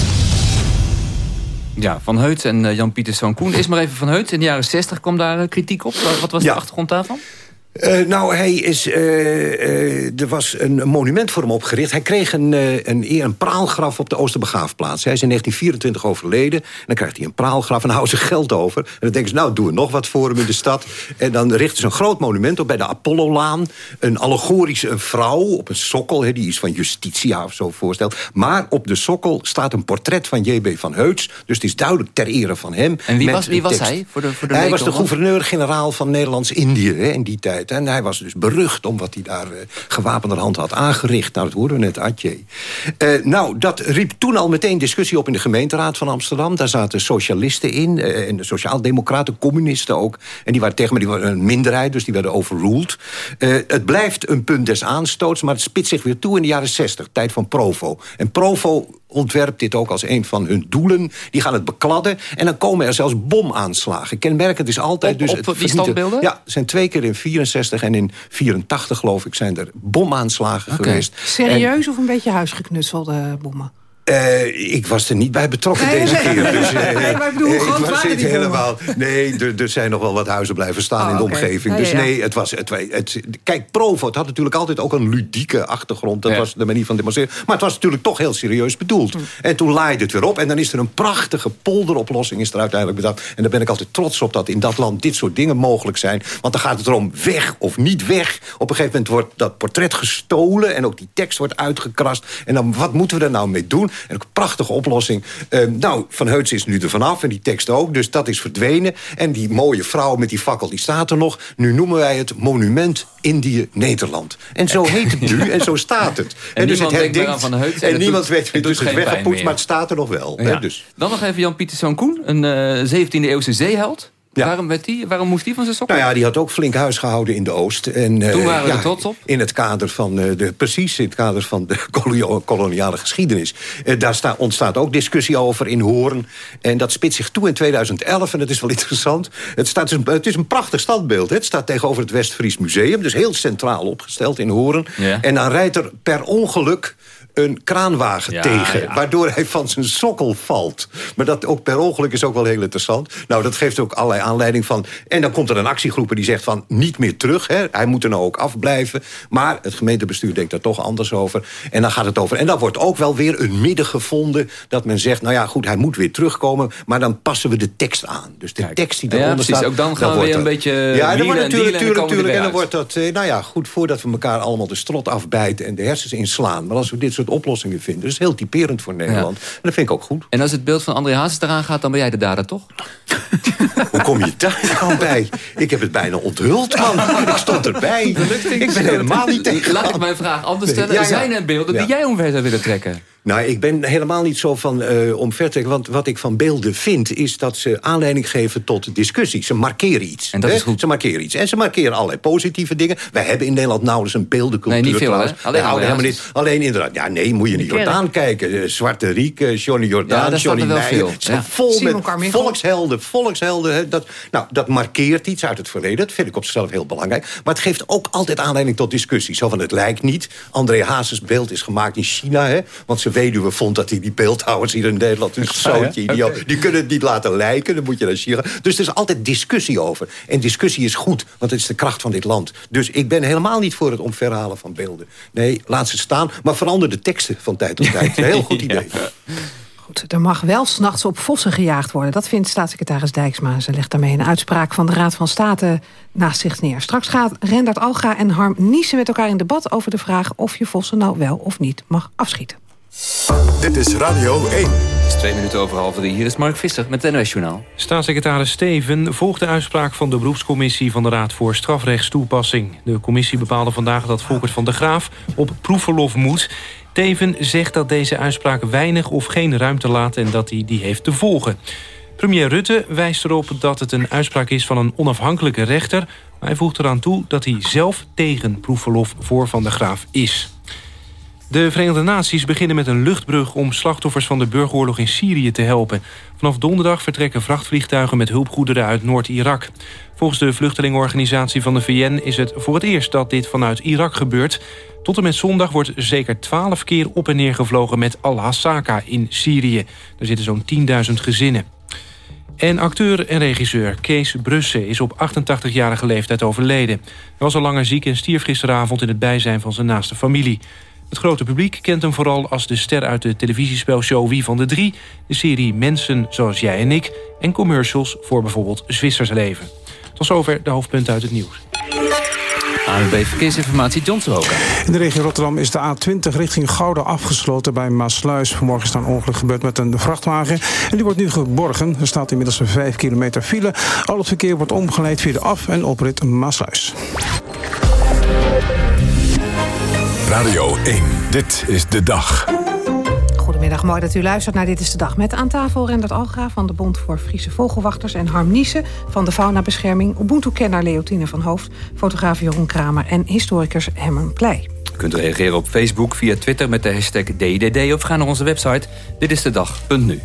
Ja, Van Heut en eh, Jan Pieterszoon Koen. Is maar even Van Heut. In de jaren 60 kwam daar eh, kritiek op. Wat was de achtergrond daarvan? Eh, nou, hij is, eh, eh, er was een monument voor hem opgericht. Hij kreeg een, een, een praalgraf op de Oosterbegraafplaats. Hij is in 1924 overleden. En dan krijgt hij een praalgraf en houden ze geld over. En dan denken ze, nou, doen we nog wat voor hem in de stad. En dan richten ze een groot monument op bij de Apollolaan. Een allegorische een vrouw op een sokkel. Die is van Justitia of zo voorstelt. Maar op de sokkel staat een portret van J.B. van Heuts. Dus het is duidelijk ter ere van hem. En wie was, wie was hij? Voor de, voor de hij was de gouverneur-generaal van Nederlands-Indië in die tijd. En hij was dus berucht om wat hij daar eh, gewapenderhand had aangericht. Nou, dat hoorden we net, Atje. Eh, nou, dat riep toen al meteen discussie op in de gemeenteraad van Amsterdam. Daar zaten socialisten in, eh, en de sociaaldemocraten, communisten ook. En die waren tegen, maar die waren een minderheid, dus die werden overruled. Het blijft een punt des aanstoots, maar het spitst zich weer toe in de jaren 60, tijd van Provo. En Provo ontwerpt dit ook als een van hun doelen. Die gaan het bekladden en dan komen er zelfs bomaanslagen. Kenmerkend is altijd... Op- dus op het die standbeelden? Ja, er zijn twee keer in 64 en in 84 geloof ik... zijn er bomaanslagen Oké. geweest. Serieus of een beetje huisgeknutselde bommen? Uh, ik was er niet bij betrokken nee, deze nee. keer. Dus, uh, (laughs) nee, maar ik bedoel, ik was het helemaal. Nee, er, er, zijn nog wel wat huizen blijven staan oh, in de okay. omgeving. Dus ja, ja. nee, het was. Het, het, kijk, Provo, het had natuurlijk altijd ook een ludieke achtergrond. Dat was de manier van demonstreren. Maar het was natuurlijk toch heel serieus bedoeld. Hm. En toen laaide het weer op. En dan is er een prachtige polderoplossing is er uiteindelijk bedacht. En daar ben ik altijd trots op dat in dat land dit soort dingen mogelijk zijn. Want dan gaat het erom weg of niet weg. Op een gegeven moment wordt dat portret gestolen. En ook die tekst wordt uitgekrast. En dan, wat moeten we daar nou mee doen? En ook een prachtige oplossing. Uh, nou, Van Heuts is nu er vanaf. En die tekst ook. Dus dat is verdwenen. En die mooie vrouw met die fakkel, die staat er nog. Nu noemen wij het Monument Indië-Nederland. En zo heet het nu. en zo staat het. (laughs) En, en dus niemand het denkt aan Van Heuts. En, en niemand doet, weet, het dus het is weggepoetst. Maar het staat er nog wel. Ja. Hè, dus. Dan nog even Jan Pieterszoon Koen. Een uh, 17e eeuwse zeeheld. Ja. Waarom, werd die, waarom moest die van zijn sokken? Nou ja, die had ook flink huis gehouden in de Oost. En, uh, Toen waren we ja, trots op? In het kader van, uh, de, precies in het kader van de (laughs) koloniale geschiedenis. Uh, daar sta, ontstaat ook discussie over in Hoorn. En dat spitst zich toe in 2011. En dat is wel (laughs) interessant. Het, staat, het is een prachtig standbeeld. Hè? Het staat tegenover het West-Fries Museum. Dus heel centraal opgesteld in Hoorn. Ja. En dan rijdt er per ongeluk een kraanwagen ja, tegen. Ja. Waardoor hij van zijn sokkel valt. Maar dat ook per ongeluk is ook wel heel interessant. Nou, dat geeft ook allerlei aanleiding van... En dan komt er een actiegroep die zegt van niet meer terug. Hè. Hij moet er nou ook afblijven. Maar het gemeentebestuur denkt daar toch anders over. En dan gaat het over. En dan wordt ook wel weer een midden gevonden... dat men zegt, nou ja, goed, hij moet weer terugkomen... maar dan passen we de tekst aan. Dus de Kijk. tekst die Ja, eronder precies. staat... Ook dan gaan we weer wordt een beetje Ja, dan wordt en natuurlijk, dan natuurlijk, we natuurlijk. er En dan wordt dat, eh, nou ja, goed... voordat we elkaar allemaal de strot afbijten... en de hersens inslaan. Maar als we dit soort oplossingen vinden... dat is heel typerend voor Nederland. En dat vind ik ook goed. En als het beeld van André Hazes eraan gaat, dan ben jij de dader, toch? (laughs) Hoe kom je daar nou bij? Ik heb het bijna onthuld, man. Ik stond erbij. Ik ben helemaal niet tegen. Laat ik mijn vraag anders stellen. Nee, ja, ja. Zijn er beelden die jij omver zou willen trekken? Nou, ik ben helemaal niet zo van uh, omvertrekken. Want wat ik van beelden vind, is dat ze aanleiding geven tot discussie. Ze markeren iets. En dat hè? is goed. Ze markeren iets. En ze markeren allerlei positieve dingen. Wij hebben in Nederland nauwelijks een beeldencultuur. Nee, niet veel? Alleen helemaal niet. Alleen inderdaad. Ja, nee, moet je niet. Jordaan kijken. Eh, Zwarte Riek, eh, Johnny Ja, Jordaan, staat Johnny er Meijer. Het Ja. vol Simon met Carmichael. volkshelden. Volkshelden. Dat, nou, dat markeert iets uit het verleden. Dat vind ik op zichzelf heel belangrijk. Maar het geeft ook altijd aanleiding tot discussie. Zo van, het lijkt niet. André Hazes beeld is gemaakt in China. Hè? Want zijn weduwe vond dat hij die beeldhouwers hier in Nederland... een zootje idioot. Die kunnen het niet laten lijken. Dan moet je naar China. Dus er is altijd discussie over. En discussie is goed, want het is de kracht van dit land. Dus ik ben helemaal niet voor het omverhalen van beelden. Nee, laat ze staan. Maar verander de teksten van tijd tot tijd. Een heel goed (laughs) idee. Goed, er mag wel s'nachts op vossen gejaagd worden. Dat vindt staatssecretaris Dijksma. Ze legt daarmee een uitspraak van de Raad van State naast zich neer. Straks gaat Rendert Alga en Harm Niezen met elkaar in debat... over de vraag of je vossen nou wel of niet mag afschieten. Dit is Radio 1. Het is twee minuten over half drie. Hier is Mark Visser met het NOS Journaal. Staatssecretaris Steven volgt de uitspraak van de beroepscommissie van de Raad voor Strafrechtstoepassing. De commissie bepaalde vandaag dat Volkert van der Graaf op proefverlof moet. Teven zegt dat deze uitspraak weinig of geen ruimte laat en dat hij die heeft te volgen. Premier Rutte wijst erop dat het een uitspraak is van een onafhankelijke rechter. Maar hij voegt eraan toe dat hij zelf tegen proefverlof voor Van der Graaf is. De Verenigde Naties beginnen met een luchtbrug om slachtoffers van de burgeroorlog in Syrië te helpen. Vanaf donderdag vertrekken vrachtvliegtuigen met hulpgoederen uit Noord-Irak. Volgens de vluchtelingenorganisatie van de VN is het voor het eerst dat dit vanuit Irak gebeurt. Tot en met zondag wordt zeker twaalf keer op en neer gevlogen met Al-Hasaka in Syrië. Daar zitten zo'n 10.000 gezinnen. En acteur en regisseur Kees Brussen is op 88-jarige leeftijd overleden. Hij was al langer ziek en stierf gisteravond in het bijzijn van zijn naaste familie. Het grote publiek kent hem vooral als de ster uit de televisiespelshow Wie van de Drie... de serie Mensen zoals jij en ik... en commercials voor bijvoorbeeld Zwitsers leven. Tot zover de hoofdpunten uit het nieuws. ANWB Verkeersinformatie, John Sohoka. In de regio Rotterdam is de A20 richting Gouda afgesloten bij Maasluis. Vanmorgen is daar een ongeluk gebeurd met een vrachtwagen. En die wordt nu geborgen. Er staat inmiddels een 5 kilometer file. Al het verkeer wordt omgeleid via de af- en oprit Maasluis. Radio 1, dit is de dag. Goedemiddag, mooi dat u luistert naar Dit is de Dag. Met aan tafel Rendert Algra van de Bond voor Friese Vogelwachters... en Harm van de Faunabescherming... Ubuntu-kenner Leotine van Hoofd, fotograaf Jeroen Kramer... en historicus Herman Pleij. U kunt reageren op Facebook, via Twitter met de hashtag DDD... of ga naar onze website ditistedag.nu.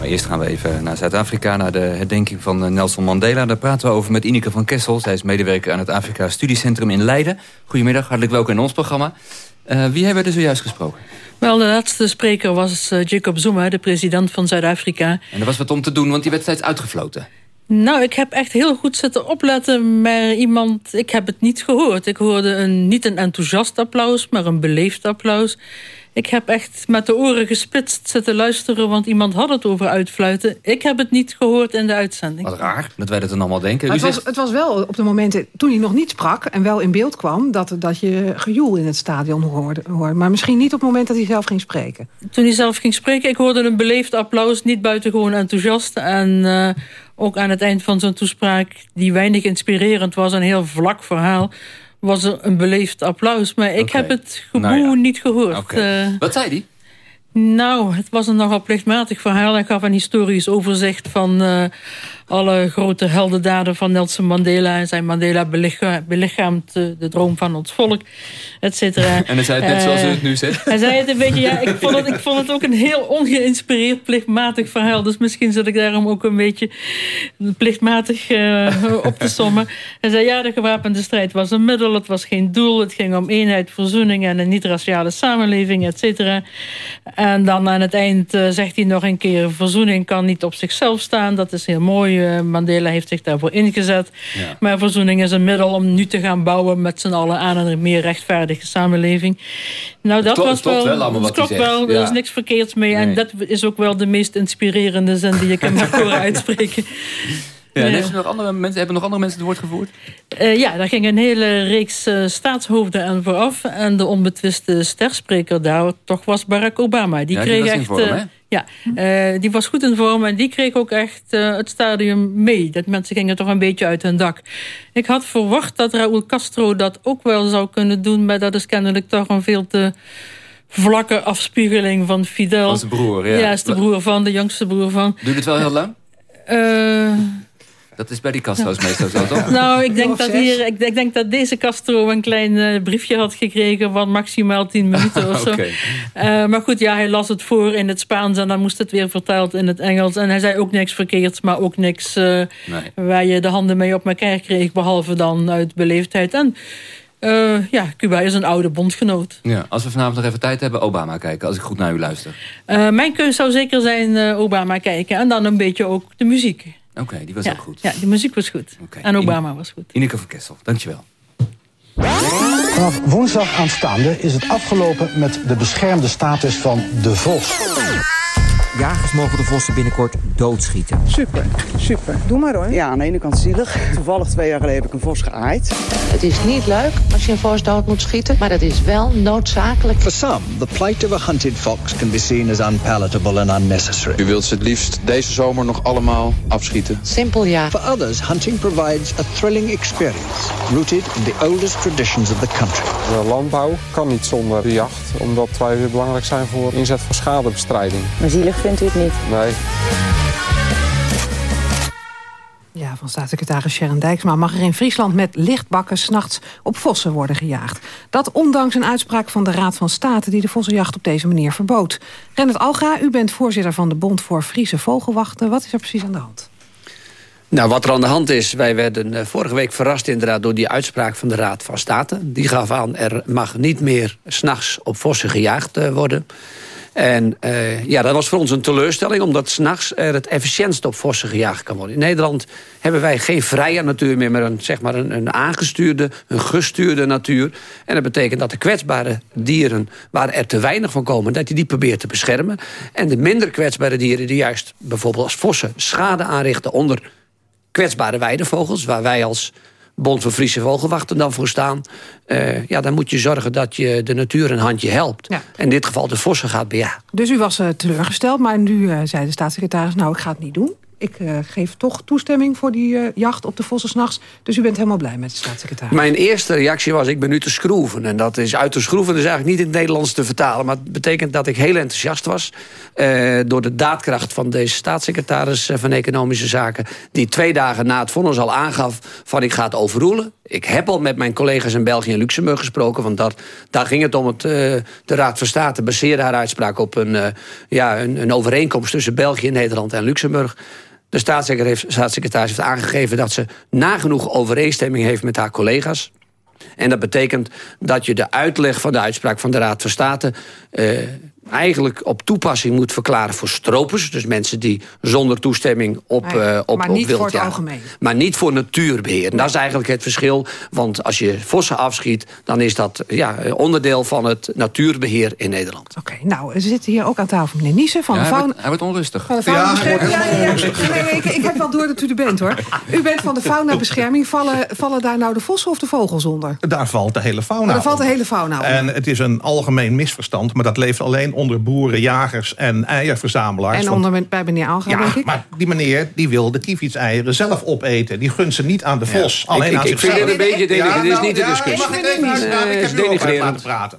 Maar eerst gaan we even naar Zuid-Afrika, naar de herdenking van eh, Nelson Mandela. Daar praten we over met Ineke van Kessel. Zij is medewerker aan het Afrika Studiecentrum in Leiden. Goedemiddag, hartelijk welkom in ons programma. Uh, wie hebben er zojuist gesproken? Wel, de laatste spreker was uh, Jacob Zuma, de president van Zuid-Afrika. En er was wat om te doen, want die werd steeds uitgefloten. Nou, ik heb echt heel goed zitten opletten, maar iemand... Ik heb het niet gehoord. Ik hoorde een, niet een enthousiast applaus, maar een beleefd applaus. Ik heb echt met de oren gespitst zitten luisteren... want iemand had het over uitfluiten. Ik heb het niet gehoord in de uitzending. Wat raar, dat wij dat dan allemaal denken. Het was, het was, wel op de momenten toen hij nog niet sprak... en wel in beeld kwam, dat, dat je gejoel in het stadion hoorde, hoorde. Maar misschien niet op het moment dat hij zelf ging spreken. Toen hij zelf ging spreken, ik hoorde een beleefd applaus... niet buitengewoon enthousiast en... Uh, ook aan het eind van zijn toespraak... die weinig inspirerend was, een heel vlak verhaal was er een beleefd applaus. Maar ik heb het geboe nou niet gehoord. Okay. Uh, Wat zei hij? Nou, het was een nogal plichtmatig verhaal. Hij gaf een historisch overzicht van uh, alle grote heldendaden van Nelson Mandela. En zijn Mandela belicha belichaamt uh, de droom van ons volk, et cetera. (laughs) En hij zei het net zoals u het nu zegt. Hij zei het een beetje, ja, ik vond het, ik vond het ook een heel ongeïnspireerd plichtmatig verhaal. Dus misschien zat ik daarom ook een beetje plichtmatig op te (laughs) sommen. Hij zei, ja, de gewapende strijd was een middel, het was geen doel. Het ging om eenheid, verzoening en een niet-raciale samenleving, et cetera. En dan aan het eind uh, zegt hij nog een keer... verzoening kan niet op zichzelf staan. Dat is heel mooi. Uh, Mandela heeft zich daarvoor ingezet. Ja. Maar verzoening is een middel om nu te gaan bouwen... met z'n allen aan een meer rechtvaardige samenleving. Nou, dat was wel... wel klopt wel, er is niks verkeerds mee. Nee. En dat is ook wel de meest inspirerende zin... die ik hem heb horen uitspreken. Ja, en heeft nog andere mensen, hebben nog andere mensen het woord gevoerd? Uh, ja, daar ging een hele reeks uh, staatshoofden aan vooraf. En de onbetwiste sterspreker daar toch was Barack Obama. Die ja, kreeg die echt. Vorm, uh, ja, die was goed in vorm en die kreeg ook echt het stadium mee. Dat mensen gingen toch een beetje uit hun dak. Ik had verwacht dat Raúl Castro dat ook wel zou kunnen doen... maar dat is kennelijk toch een veel te vlakke afspiegeling van Fidel. Van zijn broer, ja. Ja, is de broer van, de jongste broer van. Duurt het wel heel lang? Uh, dat is bij die Castro's ja. meestal zo, toch? (laughs) Nou, ik denk, dat hier, ik, ik, denk dat deze Castro een klein uh, briefje had gekregen... van maximaal 10 minuten (laughs) of zo. okay. uh, maar goed, ja, hij las het voor in het Spaans... en dan moest het weer vertaald in het Engels. En hij zei ook niks verkeerds, maar ook niks... Uh, nee. waar je de handen mee op elkaar kreeg... behalve dan uit beleefdheid. En uh, ja, Cuba is een oude bondgenoot. Ja, als we vanavond nog even tijd hebben, Obama kijken. Als ik goed naar u luister. Uh, mijn keus zou zeker zijn uh, Obama kijken. En dan een beetje ook de muziek. Oké, okay, die was ja, ook goed. Ja, de muziek was goed. Okay. En Obama was goed. Ineke van Kessel, dankjewel. Vanaf woensdag aanstaande is het afgelopen met de beschermde status van de vos. Jagers mogen de vossen binnenkort doodschieten. Super, super. Doe maar hoor. Ja, aan de ene kant zielig. Toevallig twee jaar geleden heb ik een vos geaaid. Het is niet leuk als je een vos dood moet schieten, maar het is wel noodzakelijk. For some, the plight of a hunted fox can be seen as unpalatable and unnecessary. U wilt ze het liefst deze zomer nog allemaal afschieten? Simpel ja. For others, hunting provides a thrilling experience, rooted in the oldest traditions of the country. De landbouw kan niet zonder de jacht, omdat wij weer belangrijk zijn voor inzet voor schadebestrijding. Maar zielig vindt u het niet? Nee. Ja, van staatssecretaris Sharon Dijksma mag er in Friesland met lichtbakken s'nachts op vossen worden gejaagd. Dat ondanks een uitspraak van de Raad van State die de vossenjacht op deze manier verbood. Rennet Alga, u bent voorzitter van de Bond voor Friese Vogelwachten. Wat is er precies aan de hand? Nou, wat er aan de hand is, wij werden uh, vorige week verrast inderdaad door die uitspraak van de Raad van State. Die gaf aan, er mag niet meer s'nachts op vossen gejaagd uh, worden. En uh, ja, dat was voor ons een teleurstelling... omdat s'nachts er het efficiëntst op vossen gejaagd kan worden. In Nederland hebben wij geen vrije natuur meer... maar een, zeg maar een, een aangestuurde, een gestuurde natuur. En dat betekent dat de kwetsbare dieren... waar er te weinig van komen, dat je die probeert te beschermen. En de minder kwetsbare dieren die juist bijvoorbeeld als vossen... schade aanrichten onder kwetsbare weidevogels... waar wij als Bond voor Friese Vogelwachten dan voor staan... Uh, ja, dan moet je zorgen dat je de natuur een handje helpt. Ja. In dit geval de vossen gaat bejagen. Dus u was uh, teleurgesteld, maar nu uh, zei de staatssecretaris... nou, ik ga het niet doen. Ik uh, geef toch toestemming voor die uh, jacht op de vossen s'nachts. Dus u bent helemaal blij met de staatssecretaris. Mijn eerste reactie was, ik ben nu te schroeven. En dat is uit te schroeven, is eigenlijk niet in het Nederlands te vertalen. Maar het betekent dat ik heel enthousiast was... Uh, door de daadkracht van deze staatssecretaris van Economische Zaken... die twee dagen na het vonnis al aangaf van ik ga het overroelen. Ik heb al met mijn collega's in België en Luxemburg gesproken... want dat, daar ging het om. Het, de Raad van State baseerde haar uitspraak op een, ja, een, een overeenkomst... tussen België, Nederland en Luxemburg... De staatssecretaris heeft aangegeven dat ze nagenoeg overeenstemming heeft met haar collega's. En dat betekent dat je de uitleg van de uitspraak van de Raad van State... Uh, eigenlijk op toepassing moet verklaren voor stropers. Dus mensen die zonder toestemming op, nee, uh, op, maar niet op voor het algemeen. Maar niet voor natuurbeheer. En dat is eigenlijk het verschil. Want als je vossen afschiet, dan is dat ja, onderdeel van het natuurbeheer in Nederland. Oké, okay, nou, we zitten hier ook aan tafel meneer Niesen van ja, de hij, fauna... wordt, hij wordt onrustig. Van de fauna ja, ja, ja, ja. Nee, ik, ik, heb wel door dat u er bent, hoor. U bent van de faunabescherming. Vallen, vallen daar nou de vossen of de vogels onder? Daar valt de hele fauna oh, Daar valt de hele fauna onder. En het is een algemeen misverstand, maar dat leeft alleen onder boeren, jagers en eierverzamelaars. En onder want, bij meneer Alga, ja, denk ik? maar die meneer die wil de kievitseieren zelf opeten. Die gunt ze niet aan de vos, ja. alleen ik, aan ik, zichzelf. Ik vind dit een beetje denigrerend. dit is niet de discussie. Mag ik even uh, ik heb u ook laten praten.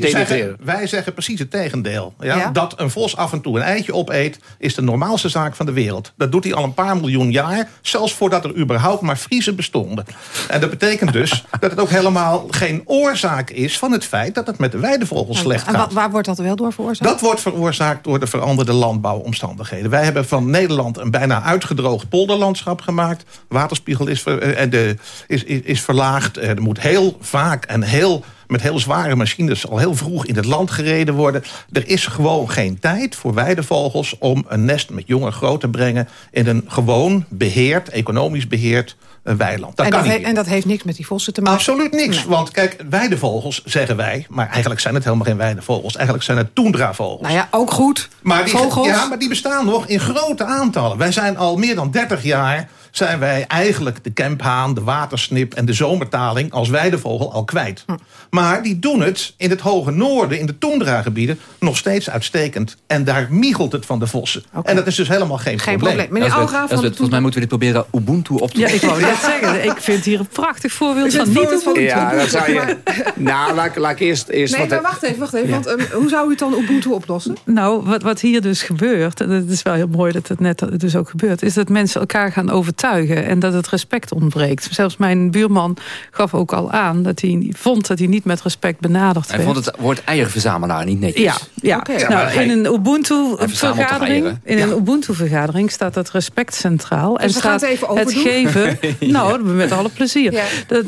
Denigreren. Wij zeggen precies het tegendeel. Ja? Ja? Dat een vos af en toe een eitje opeet... is de normaalste zaak van de wereld. Dat doet hij al een paar miljoen jaar. Zelfs voordat er überhaupt maar vriezen bestonden. En dat betekent dus (laughs) dat het ook helemaal geen oorzaak is... van het feit dat het met de weidevogels slecht En gaat. wat, waar wordt dat wel door veroorzaakt? Dat wordt veroorzaakt door de veranderde landbouwomstandigheden. Wij hebben van Nederland een bijna uitgedroogd polderlandschap gemaakt. Waterspiegel is, ver, eh, de, is, is, is verlaagd. Eh, Er moet heel vaak en heel met heel zware machines al heel vroeg in het land gereden worden. Er is gewoon geen tijd voor weidevogels om een nest met jongen groot te brengen... in een gewoon beheerd, economisch beheerd uh, weiland. Dat en, kan dat niet. en dat heeft niks met die vossen te maken? Absoluut niks. Nee. Want kijk, weidevogels zeggen wij... maar eigenlijk zijn het helemaal geen weidevogels. Eigenlijk zijn het toendravogels. Nou ja, ook goed. Maar die, Vogels. Ja, maar die bestaan nog in grote aantallen. Wij zijn al meer dan 30 jaar zijn wij eigenlijk de kemphaan, de watersnip en de zomertaling als weidevogel al kwijt. Hm. Maar die doen het in het hoge noorden, in de toendragebieden, nog steeds uitstekend. En daar miegelt het van de vossen. Okay. En dat is dus helemaal geen, geen probleem. probleem. Meneer Algra van volgens mij moeten we dit proberen Ubuntu op te Ja, ik wou net (laughs) zeggen. Ik vind hier een prachtig voorbeeld van niet Ubuntu. Ja, dat zou je... (laughs) Nou, laat, laat ik eerst... eerst nee, wat maar wacht even, wacht even. Ja. Want um, hoe zou u het dan Ubuntu oplossen? Nou, wat, wat hier dus gebeurt... en het is wel heel mooi dat het net dus ook gebeurt... is dat mensen elkaar gaan overtuigen en dat het respect ontbreekt. Zelfs mijn buurman gaf ook al aan dat hij vond dat hij niet met respect benaderd hij werd. vond het woord eierverzamelaar niet netjes. Ja, ja. Okay. nou, Ja, hij- in een hij Ubuntu-vergadering in een Ubuntu-vergadering staat het respect centraal. Dus we gaan het even het geven... (laughs) Nou, met alle plezier. Ja. Dat,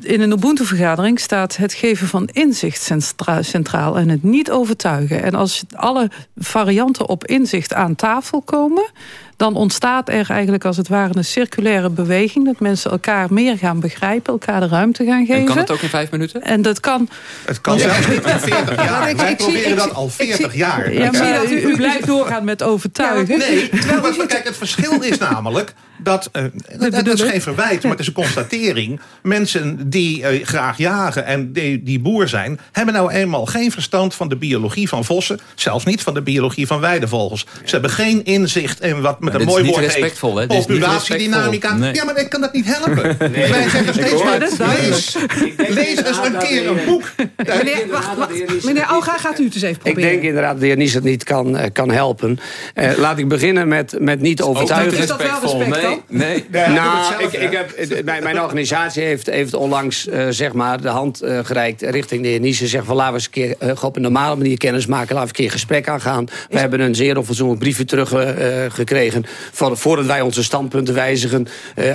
in een Ubuntu-vergadering staat het geven van inzicht centra- centraal... en het niet overtuigen. En als alle varianten op inzicht aan tafel komen... dan ontstaat er eigenlijk als het ware een circulaire beweging... dat mensen elkaar meer gaan begrijpen, elkaar de ruimte gaan geven. En kan het ook in vijf minuten? En dat kan... Het kan zelfs niet in 40 Ja, jaar. ik- Wij ik zie- proberen ik dat al ik 40 zie- jaar. Ja, zie maar dat u, blijft doorgaan met overtuigen. Nee, want kijk, het verschil is namelijk dat, uh, dat, dat is geen verwijt, maar het is een constatering. (laughs) Mensen die uh, graag jagen en die, die boer zijn, hebben nou eenmaal geen verstand van de biologie van vossen, zelfs niet van de biologie van weidevogels. Ze hebben geen inzicht in wat met Maar een mooi niet woord respectvol, hè? heet populatiedynamica. Nee. Ja, maar ik kan dat niet helpen. (laughs) Wij zeggen steeds maar, lees, lees eens een keer een boek. Meneer, wacht, wacht. Meneer Alga, gaat u het eens even Ik proberen. denk inderdaad dat de heer Nies het niet kan, uh, kan helpen. Uh, laat ik beginnen met, met niet overtuigen. Is dat wel respect nee, nou, ik, ik heb, mijn, mijn organisatie heeft, heeft onlangs uh, zeg maar de hand uh, gereikt richting de heer Niesen. Zeg van laten we eens een keer uh, op een normale manier kennis maken. Laten we een keer gesprek aangaan. We hebben een zeer onfatsoenlijk briefje teruggekregen. Van, voordat wij onze standpunten wijzigen.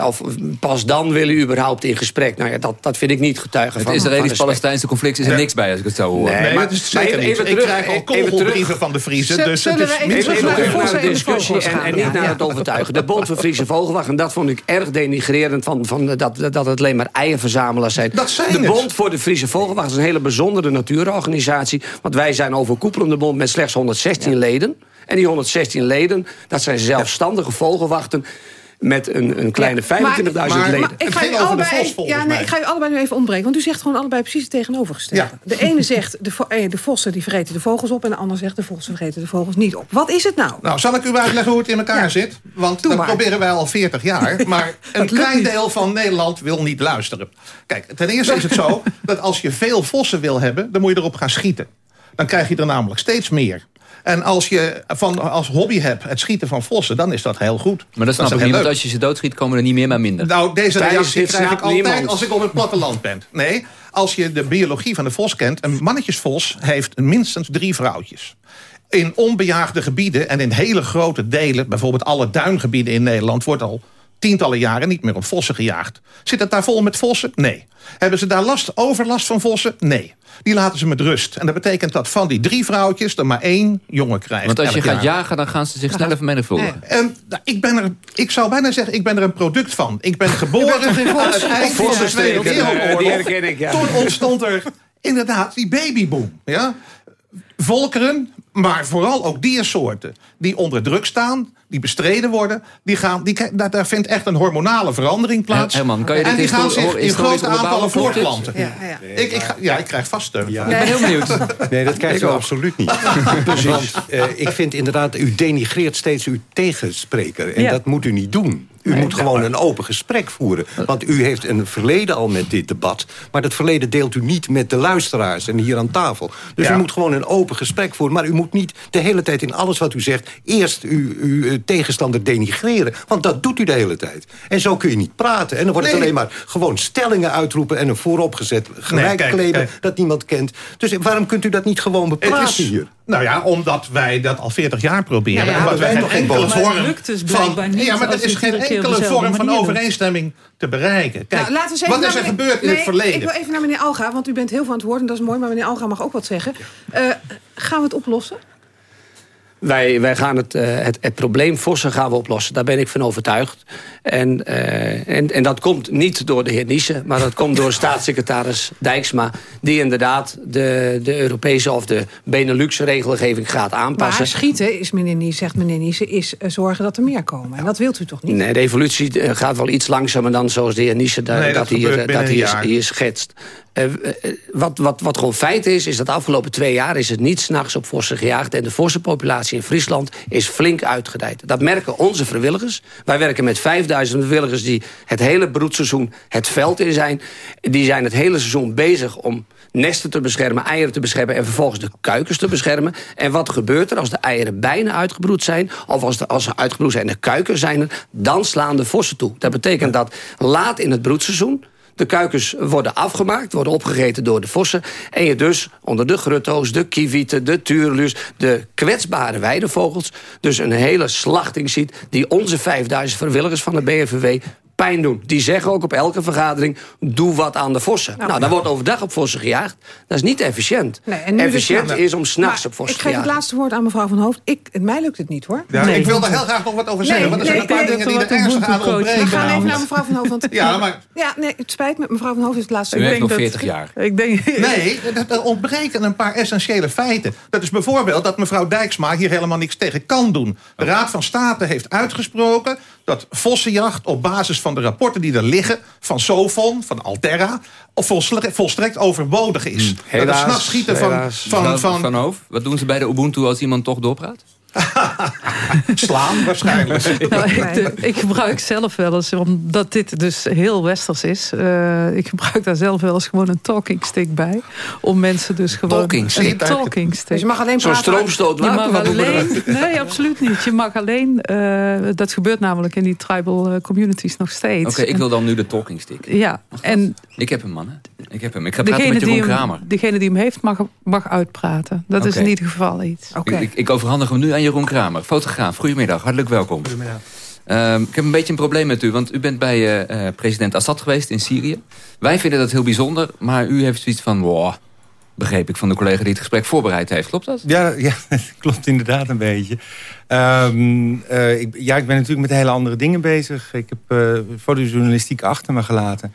of pas dan willen u überhaupt in gesprek. Nou ja, dat, dat vind ik niet getuigen Het van Israëlisch-Palestijnse conflict is er niks bij als ik het zo hoor. Nee, Nee, maar het is zeker maar niet. even Ik terug- krijg al even terug. kogelbrieven van de Vriezen. Dus het is even niet terug zo naar de discussie vogels en, niet naar het overtuigen. De Bond van Friese Vogelwacht, en dat vond ik erg denigrerend... Van, van dat, dat het alleen maar eierverzamelaars zijn. Dat zijn de het. Bond voor de Friese Vogelwacht is een hele bijzondere natuurorganisatie. Want wij zijn overkoepelende bond met slechts 116 leden. En die 116 leden, dat zijn zelfstandige vogelwachten... met een, een kleine 25.000 maar- leden. Maar ik Het ga, u de allebei, ja, nee, ik ga u allebei nu even ontbreken. Want u zegt gewoon allebei precies het tegenovergestelde. Ja. De ene (laughs) zegt, de, vo- eh, de vossen die vreten de vogels op... en de ander zegt, de vossen vreten de vogels niet op. Wat is het nou? Nou, zal ik u uitleggen hoe het in elkaar zit? Want Doe dat maar. proberen wij al 40 jaar. (laughs) Maar een klein niet. deel van Nederland wil niet luisteren. Kijk, ten eerste is het zo (laughs) dat als je veel vossen wil hebben... dan moet je erop gaan schieten. Dan krijg je er namelijk steeds meer. En als je van, als hobby hebt het schieten van vossen... dan is dat heel goed. Maar dat snap ik niet, want als je ze doodschiet komen er niet meer, maar minder. Nou, deze Thijs, reactie krijg ik altijd niemand. als ik op het platteland ben. Nee, als je de biologie van de vos kent... een mannetjesvos heeft minstens drie vrouwtjes. In onbejaagde gebieden en in hele grote delen... bijvoorbeeld alle duingebieden in Nederland... wordt al tientallen jaren niet meer op vossen gejaagd. Zit het daar vol met vossen? Nee. Hebben ze daar last, overlast van vossen? Nee. Die laten ze met rust. En dat betekent dat van die drie vrouwtjes er maar één jongen krijgt. Want als je gaat jaar. jagen, dan gaan ze zich sneller vermenigvuldigen. En, nou, ik, ben er, ik zou bijna zeggen, ik ben er een product van. Ik ben (laughs) geboren Je bent geen aan het vos. eind van de Tweede. Wereldoorlog. Die herken ik, ja. Toen ontstond er inderdaad die babyboom. Ja? Volkeren, maar vooral ook diersoorten die onder druk staan, die bestreden worden, die gaan, die, daar, daar vindt echt een hormonale verandering plaats. Herman, kan je dit en die gaan zich in grote aantallen voortplanten. Ja, ja. Ik, ik, ga- ja, ik krijg vast steun. Ja. Ik ben heel benieuwd. (laughs) Nee, dat u ook. absoluut niet. (laughs) Want eh, ik vind inderdaad, u denigreert steeds uw tegenspreker. En Ja. dat moet u niet doen. U moet gewoon een open gesprek voeren. Want u heeft een verleden al met dit debat. Maar dat verleden deelt u niet met de luisteraars en hier aan tafel. Dus Ja. u moet gewoon een open gesprek voeren. Maar u moet niet de hele tijd in alles wat u zegt... eerst uw, uw eh, tegenstander denigreren. Want dat doet u de hele tijd. En zo kun je niet praten. En dan wordt het Nee. alleen maar gewoon stellingen uitroepen... en een vooropgezet gelijk kijk, kijk. dat niemand kent. Dus waarom kunt u dat niet gewoon bepraten is, hier? Nou ja, omdat wij dat al 40 jaar proberen. Ja, ja, omdat wij geen enkele vorm het lukt dus van... blijkbaar niet Ja, maar dat is geen enkele vorm van overeenstemming te bereiken. Kijk, Nou, laten we eens even wat is er meneer- gebeurd in nee, het verleden? Ik wil even naar meneer Alga, want u bent heel veel aan het woord en dat is mooi, maar meneer Alga mag ook wat zeggen. Eh, gaan we het oplossen? Wij, wij gaan het, eh, het, het probleem vossen gaan we oplossen. Daar ben ik van overtuigd. En, eh, en, en dat komt niet door de heer Niesen... maar dat komt door (laughs) staatssecretaris Dijksma... die inderdaad de, de Europese of de Benelux-regelgeving gaat aanpassen. Maar schieten, is meneer Nies, zegt meneer Niesen, is eh, zorgen dat er meer komen. En dat wilt u toch niet? Nee, de evolutie gaat wel iets langzamer dan zoals de heer Niesen da- Nee, dat dat, hier, dat hier, hier schetst. Eh, eh, wat, wat, wat gewoon feit is, is dat de afgelopen twee jaar... is het niet s'nachts op vossen gejaagd. En de vorsenpopulatie in Friesland is flink uitgedijd. Dat merken onze vrijwilligers. Wij werken met 5000 vrijwilligers die het hele broedseizoen het veld in zijn. Die zijn het hele seizoen bezig om nesten te beschermen, eieren te beschermen... en vervolgens de kuikens te beschermen. En wat gebeurt er als de eieren bijna uitgebroed zijn... of als ze uitgebroed zijn en de kuikens zijn er... dan slaan de vossen toe. Dat betekent dat laat in het broedseizoen... De kuikens worden afgemaakt, worden opgegeten door de vossen. En je dus onder de grutto's, de kievieten, de tuurluurs... de kwetsbare weidevogels... dus een hele slachting ziet... die onze 5000 vrijwilligers van de BNVW pijn doen. Die zeggen ook op elke vergadering... doe wat aan de vossen. Nou, dan wordt overdag op vossen gejaagd. Dat is niet efficiënt. Nee, en nu dus efficiënt nou- is om s'nachts op vossen Ik te geef het jagen. laatste woord aan mevrouw Van Hoofd. Ik, mij lukt het niet hoor. Ja, Ik wil daar heel graag nog wat over zeggen. Nee, want er zijn nee, een paar nee, dingen die er er ernstig aan ontbreken. We gaan even naar mevrouw Van Hoofd. Want, (laughs) Ja, maar- ja, nee, het spijt me. Mevrouw Van Hoofd is het laatste U heeft nog dat- 40 jaar. Ik denk, Nee, er- er ontbreken een paar essentiële feiten. Dat is bijvoorbeeld dat mevrouw Dijksma hier helemaal niks tegen kan doen. De Raad van State heeft uitgesproken dat vossenjacht op basis van de rapporten die er liggen... van Sofon, van Alterra, volstrekt overbodig is. dat Helaas, het s'nachts schieten van, helaas. van, Van, van, van Hoof, wat doen ze bij de Ubuntu als iemand toch doorpraat? (laughs) slaan waarschijnlijk. (laughs) Nou, ik, gebruik zelf wel eens, omdat dit dus heel westers is. eh, ik gebruik daar zelf wel eens gewoon een talking stick bij. Om mensen dus gewoon... Talking stick? Een talking stick. Dus je mag alleen Zo'n. Je mag alleen, er? nee, absoluut niet. Je mag alleen, eh, dat gebeurt namelijk in die tribal eh, communities nog steeds. Oké, ik wil dan nu de talking stick. Ja, en Ik heb hem, mannen. Ik heb hem. Ik ga praten met Jeroen Kramer. degene die hem heeft, mag, mag uitpraten. Dat is in ieder geval iets. Oké. Ik, ik overhandig hem nu aan Jeroen Kramer. Fotograaf, goedemiddag, hartelijk welkom. Goedemiddag. Ehm, ik heb een beetje een probleem met u, want u bent bij eh, eh, president Assad geweest in Syrië. Wij vinden dat heel bijzonder, maar u heeft zoiets van... Wow, begreep ik van de collega die het gesprek voorbereid heeft. Klopt dat? Ja, ja dat (laughs) klopt inderdaad een beetje. Ehm, eh, ik, ja, ik ben natuurlijk met hele andere dingen bezig. Ik heb fotojournalistiek achter me gelaten.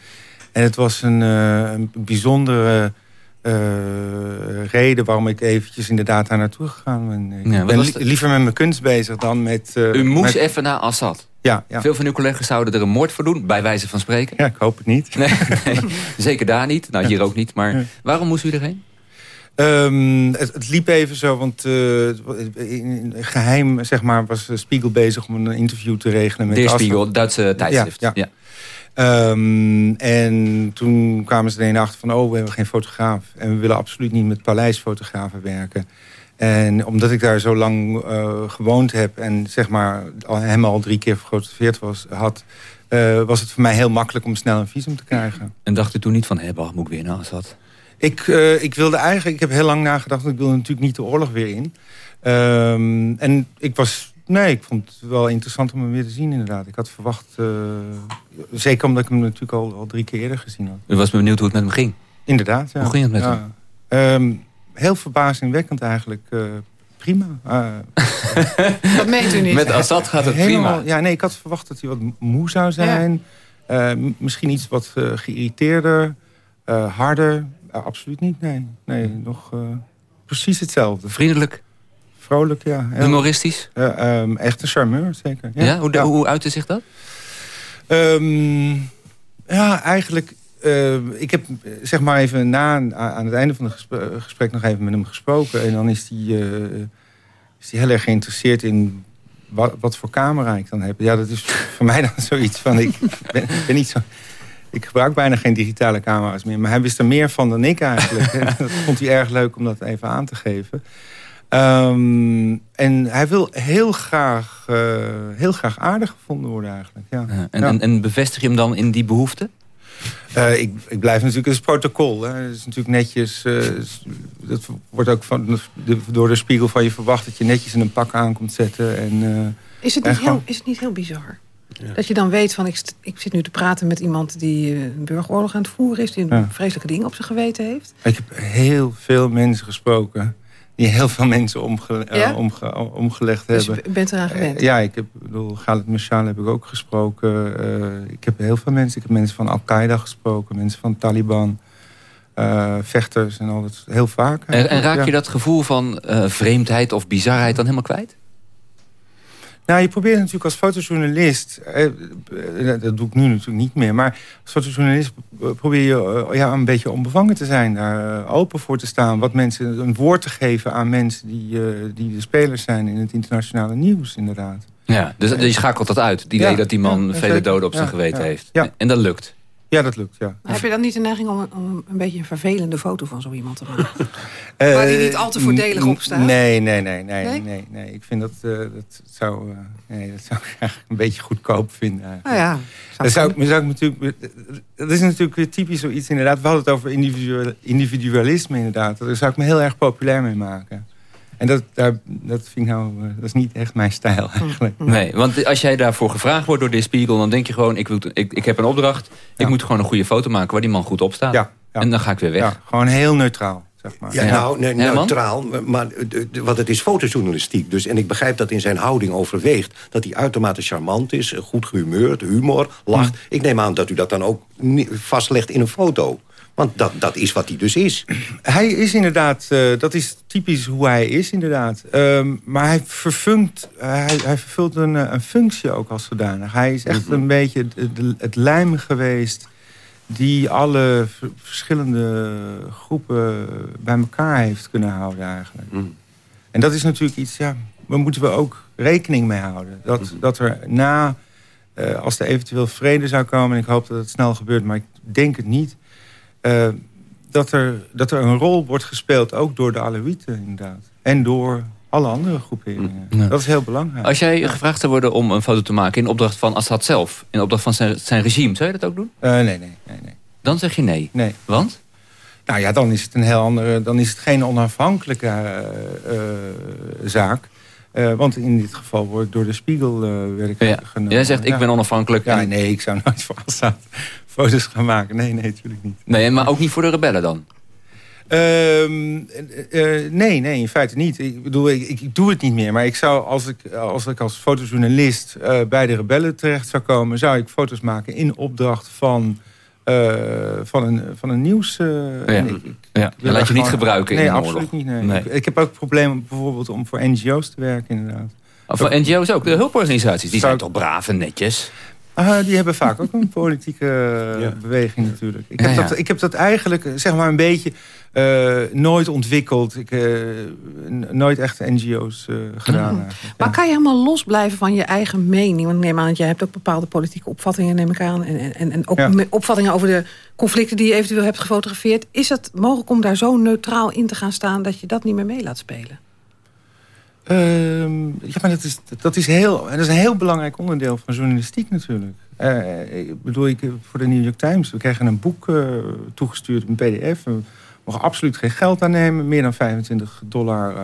En het was een, eh, een bijzondere eh, reden waarom ik eventjes inderdaad daar naartoe gegaan ben. Ik Ja, ben was li- de- liever met mijn kunst bezig dan met... eh, U moest met- even naar Assad. Ja, ja. Veel van uw collega's zouden er een moord voor doen, bij wijze van spreken. Ja, ik hoop het niet. Nee, nee, (laughs) zeker daar niet. Nou, hier ook niet. Maar waarom moest u erheen? Ehm, het, het liep even zo, want eh, in, geheim zeg maar, was Spiegel bezig om een interview te regelen met De. Spiegel, Duitse tijdschrift. Ja, Ja, Ehm, en toen kwamen ze er een achter van... oh, we hebben geen fotograaf. En we willen absoluut niet met paleisfotografen werken. En omdat ik daar zo lang eh, gewoond heb... en zeg maar hem al drie keer gefotografeerd was, had... eh, was het voor mij heel makkelijk om snel een visum te krijgen. En dacht u toen niet van, hé, bah, moet ik weer naar Assad? Ik, eh, ik wilde eigenlijk... Ik heb heel lang nagedacht... ik wilde natuurlijk niet de oorlog weer in. Ehm, en ik was Nee, ik vond het wel interessant om hem weer te zien inderdaad. Ik had verwacht, uh, zeker omdat ik hem natuurlijk al, al drie keer eerder gezien had. U was benieuwd hoe het met hem ging? Inderdaad, ja. Hoe ging het met hem? Um, heel verbazingwekkend eigenlijk. Uh, prima. Uh, (laughs) dat meent u niet. Met Assad gaat het Helemaal, prima. Ja, nee, ik had verwacht dat hij wat moe zou zijn. Ja. Uh, misschien iets wat geïrriteerder, harder. absoluut niet, nee. Nee, nog precies hetzelfde. Vriendelijk? Vrolijk, ja. Heel, Humoristisch? Um, echt een charmeur, zeker. Ja, ja? Hoe, ja. hoe uitte zich dat? Um, ja, eigenlijk uh, ik heb zeg maar even na, aan het einde van het gesprek, nog even met hem gesproken. En dan is hij uh, is heel erg geïnteresseerd in wat, wat, voor camera ik dan heb. Ja, dat is (laughs) voor mij dan zoiets van... Ik ben, ben, niet zo... Ik gebruik bijna geen digitale camera's meer. Maar hij wist er meer van dan ik eigenlijk. (laughs) en dat vond hij erg leuk om dat even aan te geven. Um, en hij wil heel graag, uh, heel graag aardig gevonden worden eigenlijk. Ja. ja en, ja. En, en bevestig je hem dan in die behoefte? Uh, ik, ik, blijf natuurlijk, het is protocol. Hè. Het is natuurlijk netjes. Uh, dat wordt ook van de, door de spiegel van je verwacht dat je netjes in een pak aan komt zetten. En, uh, is, het niet heel, is het niet heel bizar? Ja. Dat je dan weet van, ik, ik zit nu te praten met iemand die een burgeroorlog aan het voeren is. Die een ja. vreselijke ding op zijn geweten heeft. Ik heb heel veel mensen gesproken die heel veel mensen omge ja? uh, omge omgelegd dus hebben. je bent eraan gewend? Uh, ja, ik heb, bedoel, Khaled Mashal heb ik ook gesproken. Uh, ik heb heel veel mensen. Ik heb mensen van Al-Qaeda gesproken. Mensen van Taliban. vechters en al dat. Heel vaak. En, en raak je dat gevoel van vreemdheid of bizarheid dan helemaal kwijt? Nou, je probeert natuurlijk als fotojournalist... Eh, dat doe ik nu natuurlijk niet meer... maar als fotojournalist probeer je eh, ja, een beetje onbevangen te zijn. Daar eh, open voor te staan. Wat mensen, een woord te geven aan mensen die, die de spelers zijn... in het internationale nieuws, inderdaad. Ja, dus je schakelt dat uit. Het idee ja, dat die man ja, vele doden op zijn geweten heeft. En dat lukt. Ja, dat lukt, ja. Maar heb je dan niet de neiging om, om een beetje een vervelende foto van zo iemand te maken? uh, (laughs) Waar die niet al te voordelig op staat? Nee, nee, nee, nee, nee, nee. nee. Ik vind dat, uh, dat zou, uh, nee, dat zou ik (laughs) een beetje goedkoop vinden. Nou ja. Dat, zou, zou ik natuurlijk, dat is natuurlijk weer typisch zoiets inderdaad. We hadden het over individualisme inderdaad. Daar zou ik me heel erg populair mee maken. En dat, daar, dat vind ik nou, dat is niet echt mijn stijl eigenlijk. Nee, want als jij daarvoor gevraagd wordt door de Spiegel... dan denk je gewoon, ik, wil, ik, ik heb een opdracht. Ik moet gewoon een goede foto maken waar die man goed op staat. Ja, ja. En dan ga ik weer weg. Ja, gewoon heel neutraal. Zeg maar. Ja, nou, ne neutraal, maar, want het is fotojournalistiek. Dus, en ik begrijp dat in zijn houding overweegt... dat hij uitermate charmant is, goed gehumeurd, humor, lacht. Ik neem aan dat u dat dan ook vastlegt in een foto. Want dat, dat is wat hij dus is. (clears throat) Hij is inderdaad, uh, dat is typisch hoe hij is inderdaad. Um, maar hij, verfunkt, uh, hij, hij, vervult een, een, functie ook als zodanig. Hij is echt mm -hmm. een beetje het, het lijm geweest... die alle verschillende groepen bij elkaar heeft kunnen houden eigenlijk. Mm. En dat is natuurlijk iets, ja, daar moeten we ook rekening mee houden. Dat, mm -hmm. dat er na, uh, als er eventueel vrede zou komen... en ik hoop dat het snel gebeurt, maar ik denk het niet uh, dat, er, dat er een rol wordt gespeeld, ook door de Alawieten inderdaad. En door alle andere groeperingen. Ja. Dat is heel belangrijk. Als jij gevraagd zou worden om een foto te maken in opdracht van Assad zelf... in opdracht van zijn, zijn regime, zou je dat ook doen? Uh, nee, nee, nee, nee. Dan zeg je nee? Nee. Want? Nou ja, dan is het een heel andere... dan is het geen onafhankelijke uh, zaak. Uh, want in dit geval wordt door de Spiegel uh, ja. genomen. Jij zegt, ik ben onafhankelijk. Ja, nee, ik zou nooit voor Assad foto's gaan maken. Nee, nee, natuurlijk niet. Nee, maar ook niet voor de rebellen dan? Uh, uh, nee, nee, in feite niet. Ik bedoel, ik, ik, doe het niet meer. Maar ik zou, als ik als, ik als fotojournalist uh, bij de rebellen terecht zou komen... zou ik foto's maken in opdracht van, van, een, van een nieuws... ja. Ik, ik, ja. Je laat je niet gebruiken nee, in een absoluut niet. Nee. nee. Ik, heb ook problemen bijvoorbeeld om voor NGO's te werken, inderdaad. Oh, voor NGO's ook? De hulporganisaties, die zijn toch braaf en netjes? Uh, die hebben vaak ook een politieke ja. beweging natuurlijk. Ik heb, ja, ja. Dat, ik heb dat eigenlijk zeg maar een beetje uh, nooit ontwikkeld. Ik, uh, nooit echt NGO's gedaan. Mm. Maar kan je helemaal los blijven van je eigen mening? Want neem aan dat jij hebt ook bepaalde politieke opvattingen, neem ik aan. En, en, en ook opvattingen over de conflicten die je eventueel hebt gefotografeerd. Is het mogelijk om daar zo neutraal in te gaan staan dat je dat niet meer mee laat spelen? Uh, ja, maar dat is, dat, is heel, dat is een heel belangrijk onderdeel van journalistiek natuurlijk. Uh, ik bedoel, ik, voor de New York Times, we krijgen een boek uh, toegestuurd, een pdf... mogen absoluut geen geld aannemen. Meer dan 25 dollar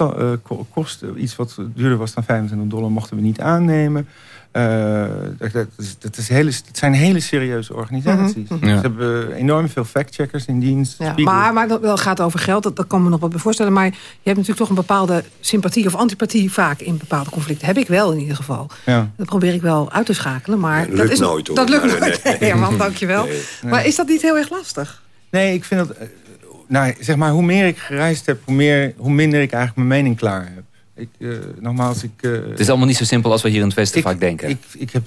uh, kost. Iets wat duurder was dan 25 dollar mochten we niet aannemen. Uh, dat, is, dat, is hele, het zijn hele serieuze organisaties. Mhm. Ze hebben enorm veel factcheckers in dienst. Ja, maar, maar dat wel gaat over geld, dat, dat kan me nog wat voorstellen. Maar je hebt natuurlijk toch een bepaalde sympathie of antipathie vaak in bepaalde conflicten. Heb ik wel in ieder geval. Ja. Dat probeer ik wel uit te schakelen. Maar dat dat lukt is, nooit hoor. Dat lukt Nee, nooit. nee. (laughs) Herman, dankjewel. Nee. Maar is dat niet heel erg lastig? Nee, ik vind dat... eh, Nou, zeg maar, hoe meer ik gereisd heb, hoe, meer, hoe minder ik eigenlijk mijn mening klaar heb. Ik, eh, nogmaals, ik... eh, Het is allemaal niet zo simpel als we hier in het Westen vaak denken. Ik, ik, heb,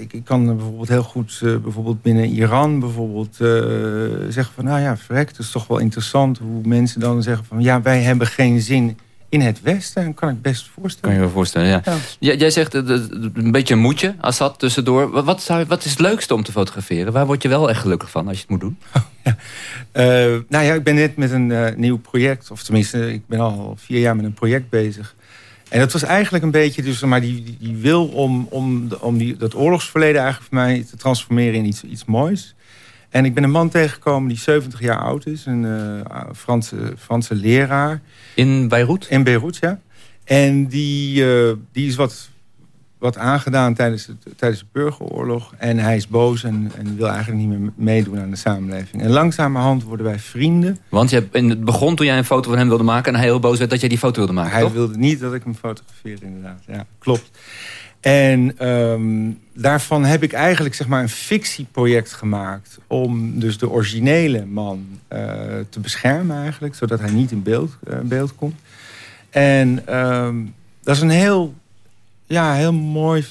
ik, ik kan bijvoorbeeld heel goed, eh, bijvoorbeeld binnen Iran, bijvoorbeeld zeggen van, nou ja, verrek, het is toch wel interessant hoe mensen dan zeggen van, ja, wij hebben geen zin in het Westen. En kan ik best voorstellen. Kan je me voorstellen, ja. Ja. Jij, zegt een beetje een moedje, Assad, tussendoor. Wat, wat, zou, wat is het leukste om te fotograferen? Waar word je wel echt gelukkig van als je het moet doen? (laughs) Nou ja, ik ben net met een nieuw project. Of tenminste, ik ben al vier jaar met een project bezig. En dat was eigenlijk een beetje dus, maar die, die, wil om, om, om die, dat oorlogsverleden eigenlijk voor mij te transformeren in iets, iets moois. En ik ben een man tegengekomen die 70 jaar oud is. Een eh, Franse, Franse leraar. In Beirut? In Beirut, ja. En die, eh, die is wat, wat aangedaan tijdens, het, tijdens de burgeroorlog. En hij is boos en, en wil eigenlijk niet meer meedoen aan de samenleving. En langzamerhand worden wij vrienden. Want je hebt in het begon toen jij een foto van hem wilde maken... en hij heel boos werd dat jij die foto wilde maken, Hij toch? wilde niet dat ik hem fotografeerde, inderdaad. Ja, klopt. En ehm, daarvan heb ik eigenlijk zeg maar, een fictieproject gemaakt... om dus de originele man eh, te beschermen eigenlijk... zodat hij niet in beeld, eh, beeld komt. En ehm, dat is een heel, ja, heel mooi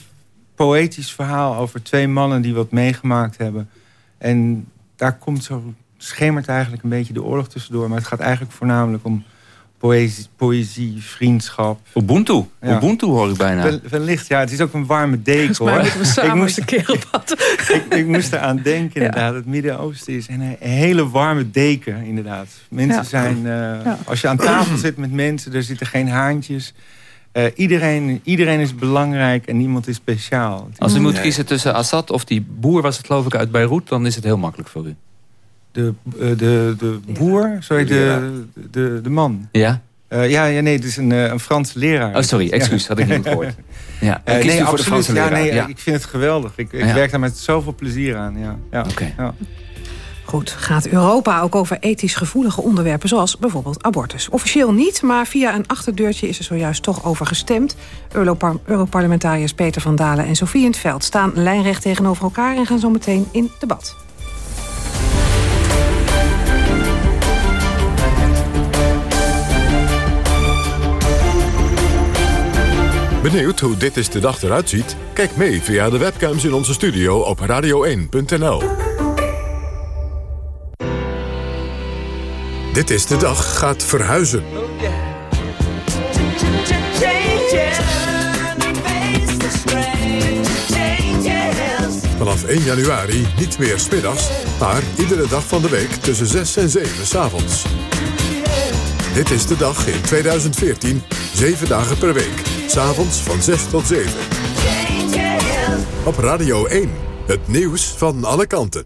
poëtisch verhaal... over twee mannen die wat meegemaakt hebben. En daar komt zo schemert eigenlijk een beetje de oorlog tussendoor. Maar het gaat eigenlijk voornamelijk om poëzie, poëzie vriendschap. Ubuntu. Ubuntu hoor ik bijna. Wel- Wellicht, ja. Het is ook een warme deken, hoor. moeten we (laughs) samen ik moest, een keer op pad. (laughs) ik, ik moest eraan denken, inderdaad. Het Midden-Oosten is een, een hele warme deken, inderdaad. Mensen Ja. zijn... eh, Als je aan tafel zit met mensen, er zitten geen haantjes. Eh, iedereen, iedereen is belangrijk en niemand is speciaal. Als u moet kiezen tussen Assad of die boer was het geloof ik uit Beirut... dan is het heel makkelijk voor u. De, eh, de, de boer, sorry, de, de, de man. Ja? Eh, ja, ja, nee, het is een, eh, een Franse leraar. Oh, sorry, excuus, Ja. had ik niet (laughs) gehoord. Ja, nee, de absoluut. Franse ja, leraar? nee, Ja. ik vind het geweldig. Ik, ik Ja. werk daar met zoveel plezier aan. Ja. Ja. Ja. Goed, gaat Europa ook over ethisch gevoelige onderwerpen... zoals bijvoorbeeld abortus? Officieel niet, maar via een achterdeurtje is er zojuist toch over gestemd. Europar- Europarlementariërs Peter van Dalen en Sofie in het Veld... staan lijnrecht tegenover elkaar en gaan zo meteen in debat. Benieuwd hoe dit is de dag eruit ziet? Kijk mee via de webcams in onze studio op radio1.nl. Dit is de dag gaat verhuizen. Vanaf 1 januari niet meer smiddags, maar iedere dag van de week tussen 6 en 7 's avonds. Dit is de dag in 2014, 7 dagen per week. S'avonds van 6 tot 7. Op Radio 1, het nieuws van alle kanten.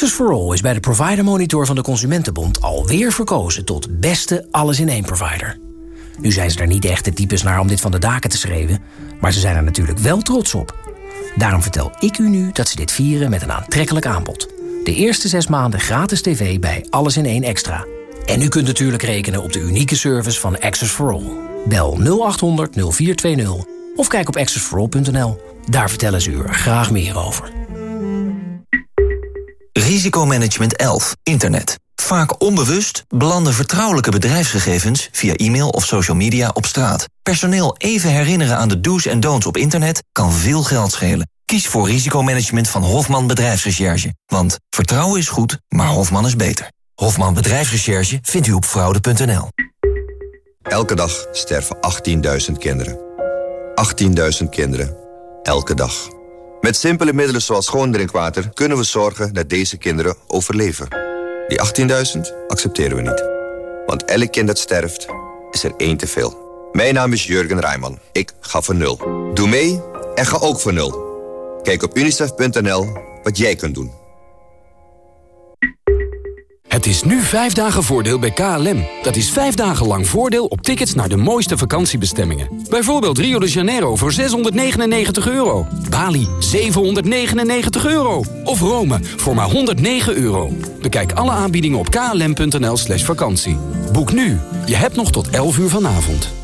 Access for All is bij de Provider Monitor van de Consumentenbond alweer verkozen tot beste alles-in-één provider. Nu zijn ze er niet echt de types naar om dit van de daken te schreeuwen, maar ze zijn er natuurlijk wel trots op. Daarom vertel ik u nu dat ze dit vieren met een aantrekkelijk aanbod. De eerste zes maanden gratis tv bij Alles in één Extra. En u kunt natuurlijk rekenen op de unieke service van Access for All. Bel 0800 0420 of kijk op accessforall.nl. Daar vertellen ze u er graag meer over. Risicomanagement 11. Internet. Vaak onbewust belanden vertrouwelijke bedrijfsgegevens via e-mail of social media op straat. Personeel even herinneren aan de do's en don'ts op internet kan veel geld schelen. Kies voor risicomanagement van Hofman Bedrijfsrecherche. Want vertrouwen is goed, maar Hofman is beter. Hofman Bedrijfsrecherche vindt u op fraude.nl. Elke dag sterven 18.000 kinderen. 18.000 kinderen. Elke dag. Met simpele middelen zoals schoon drinkwater kunnen we zorgen dat deze kinderen overleven. Die 18.000 accepteren we niet. Want elk kind dat sterft, is er één te veel. Mijn naam is Jurgen Rijman. Ik ga voor nul. Doe mee en ga ook voor nul. Kijk op unicef.nl wat jij kunt doen. Het is nu vijf dagen voordeel bij KLM. Dat is vijf dagen lang voordeel op tickets naar de mooiste vakantiebestemmingen. Bijvoorbeeld Rio de Janeiro voor 699 euro. Bali 799 euro. Of Rome voor maar 109 euro. Bekijk alle aanbiedingen op klm.nl slash vakantie. Boek nu. Je hebt nog tot 11 uur vanavond.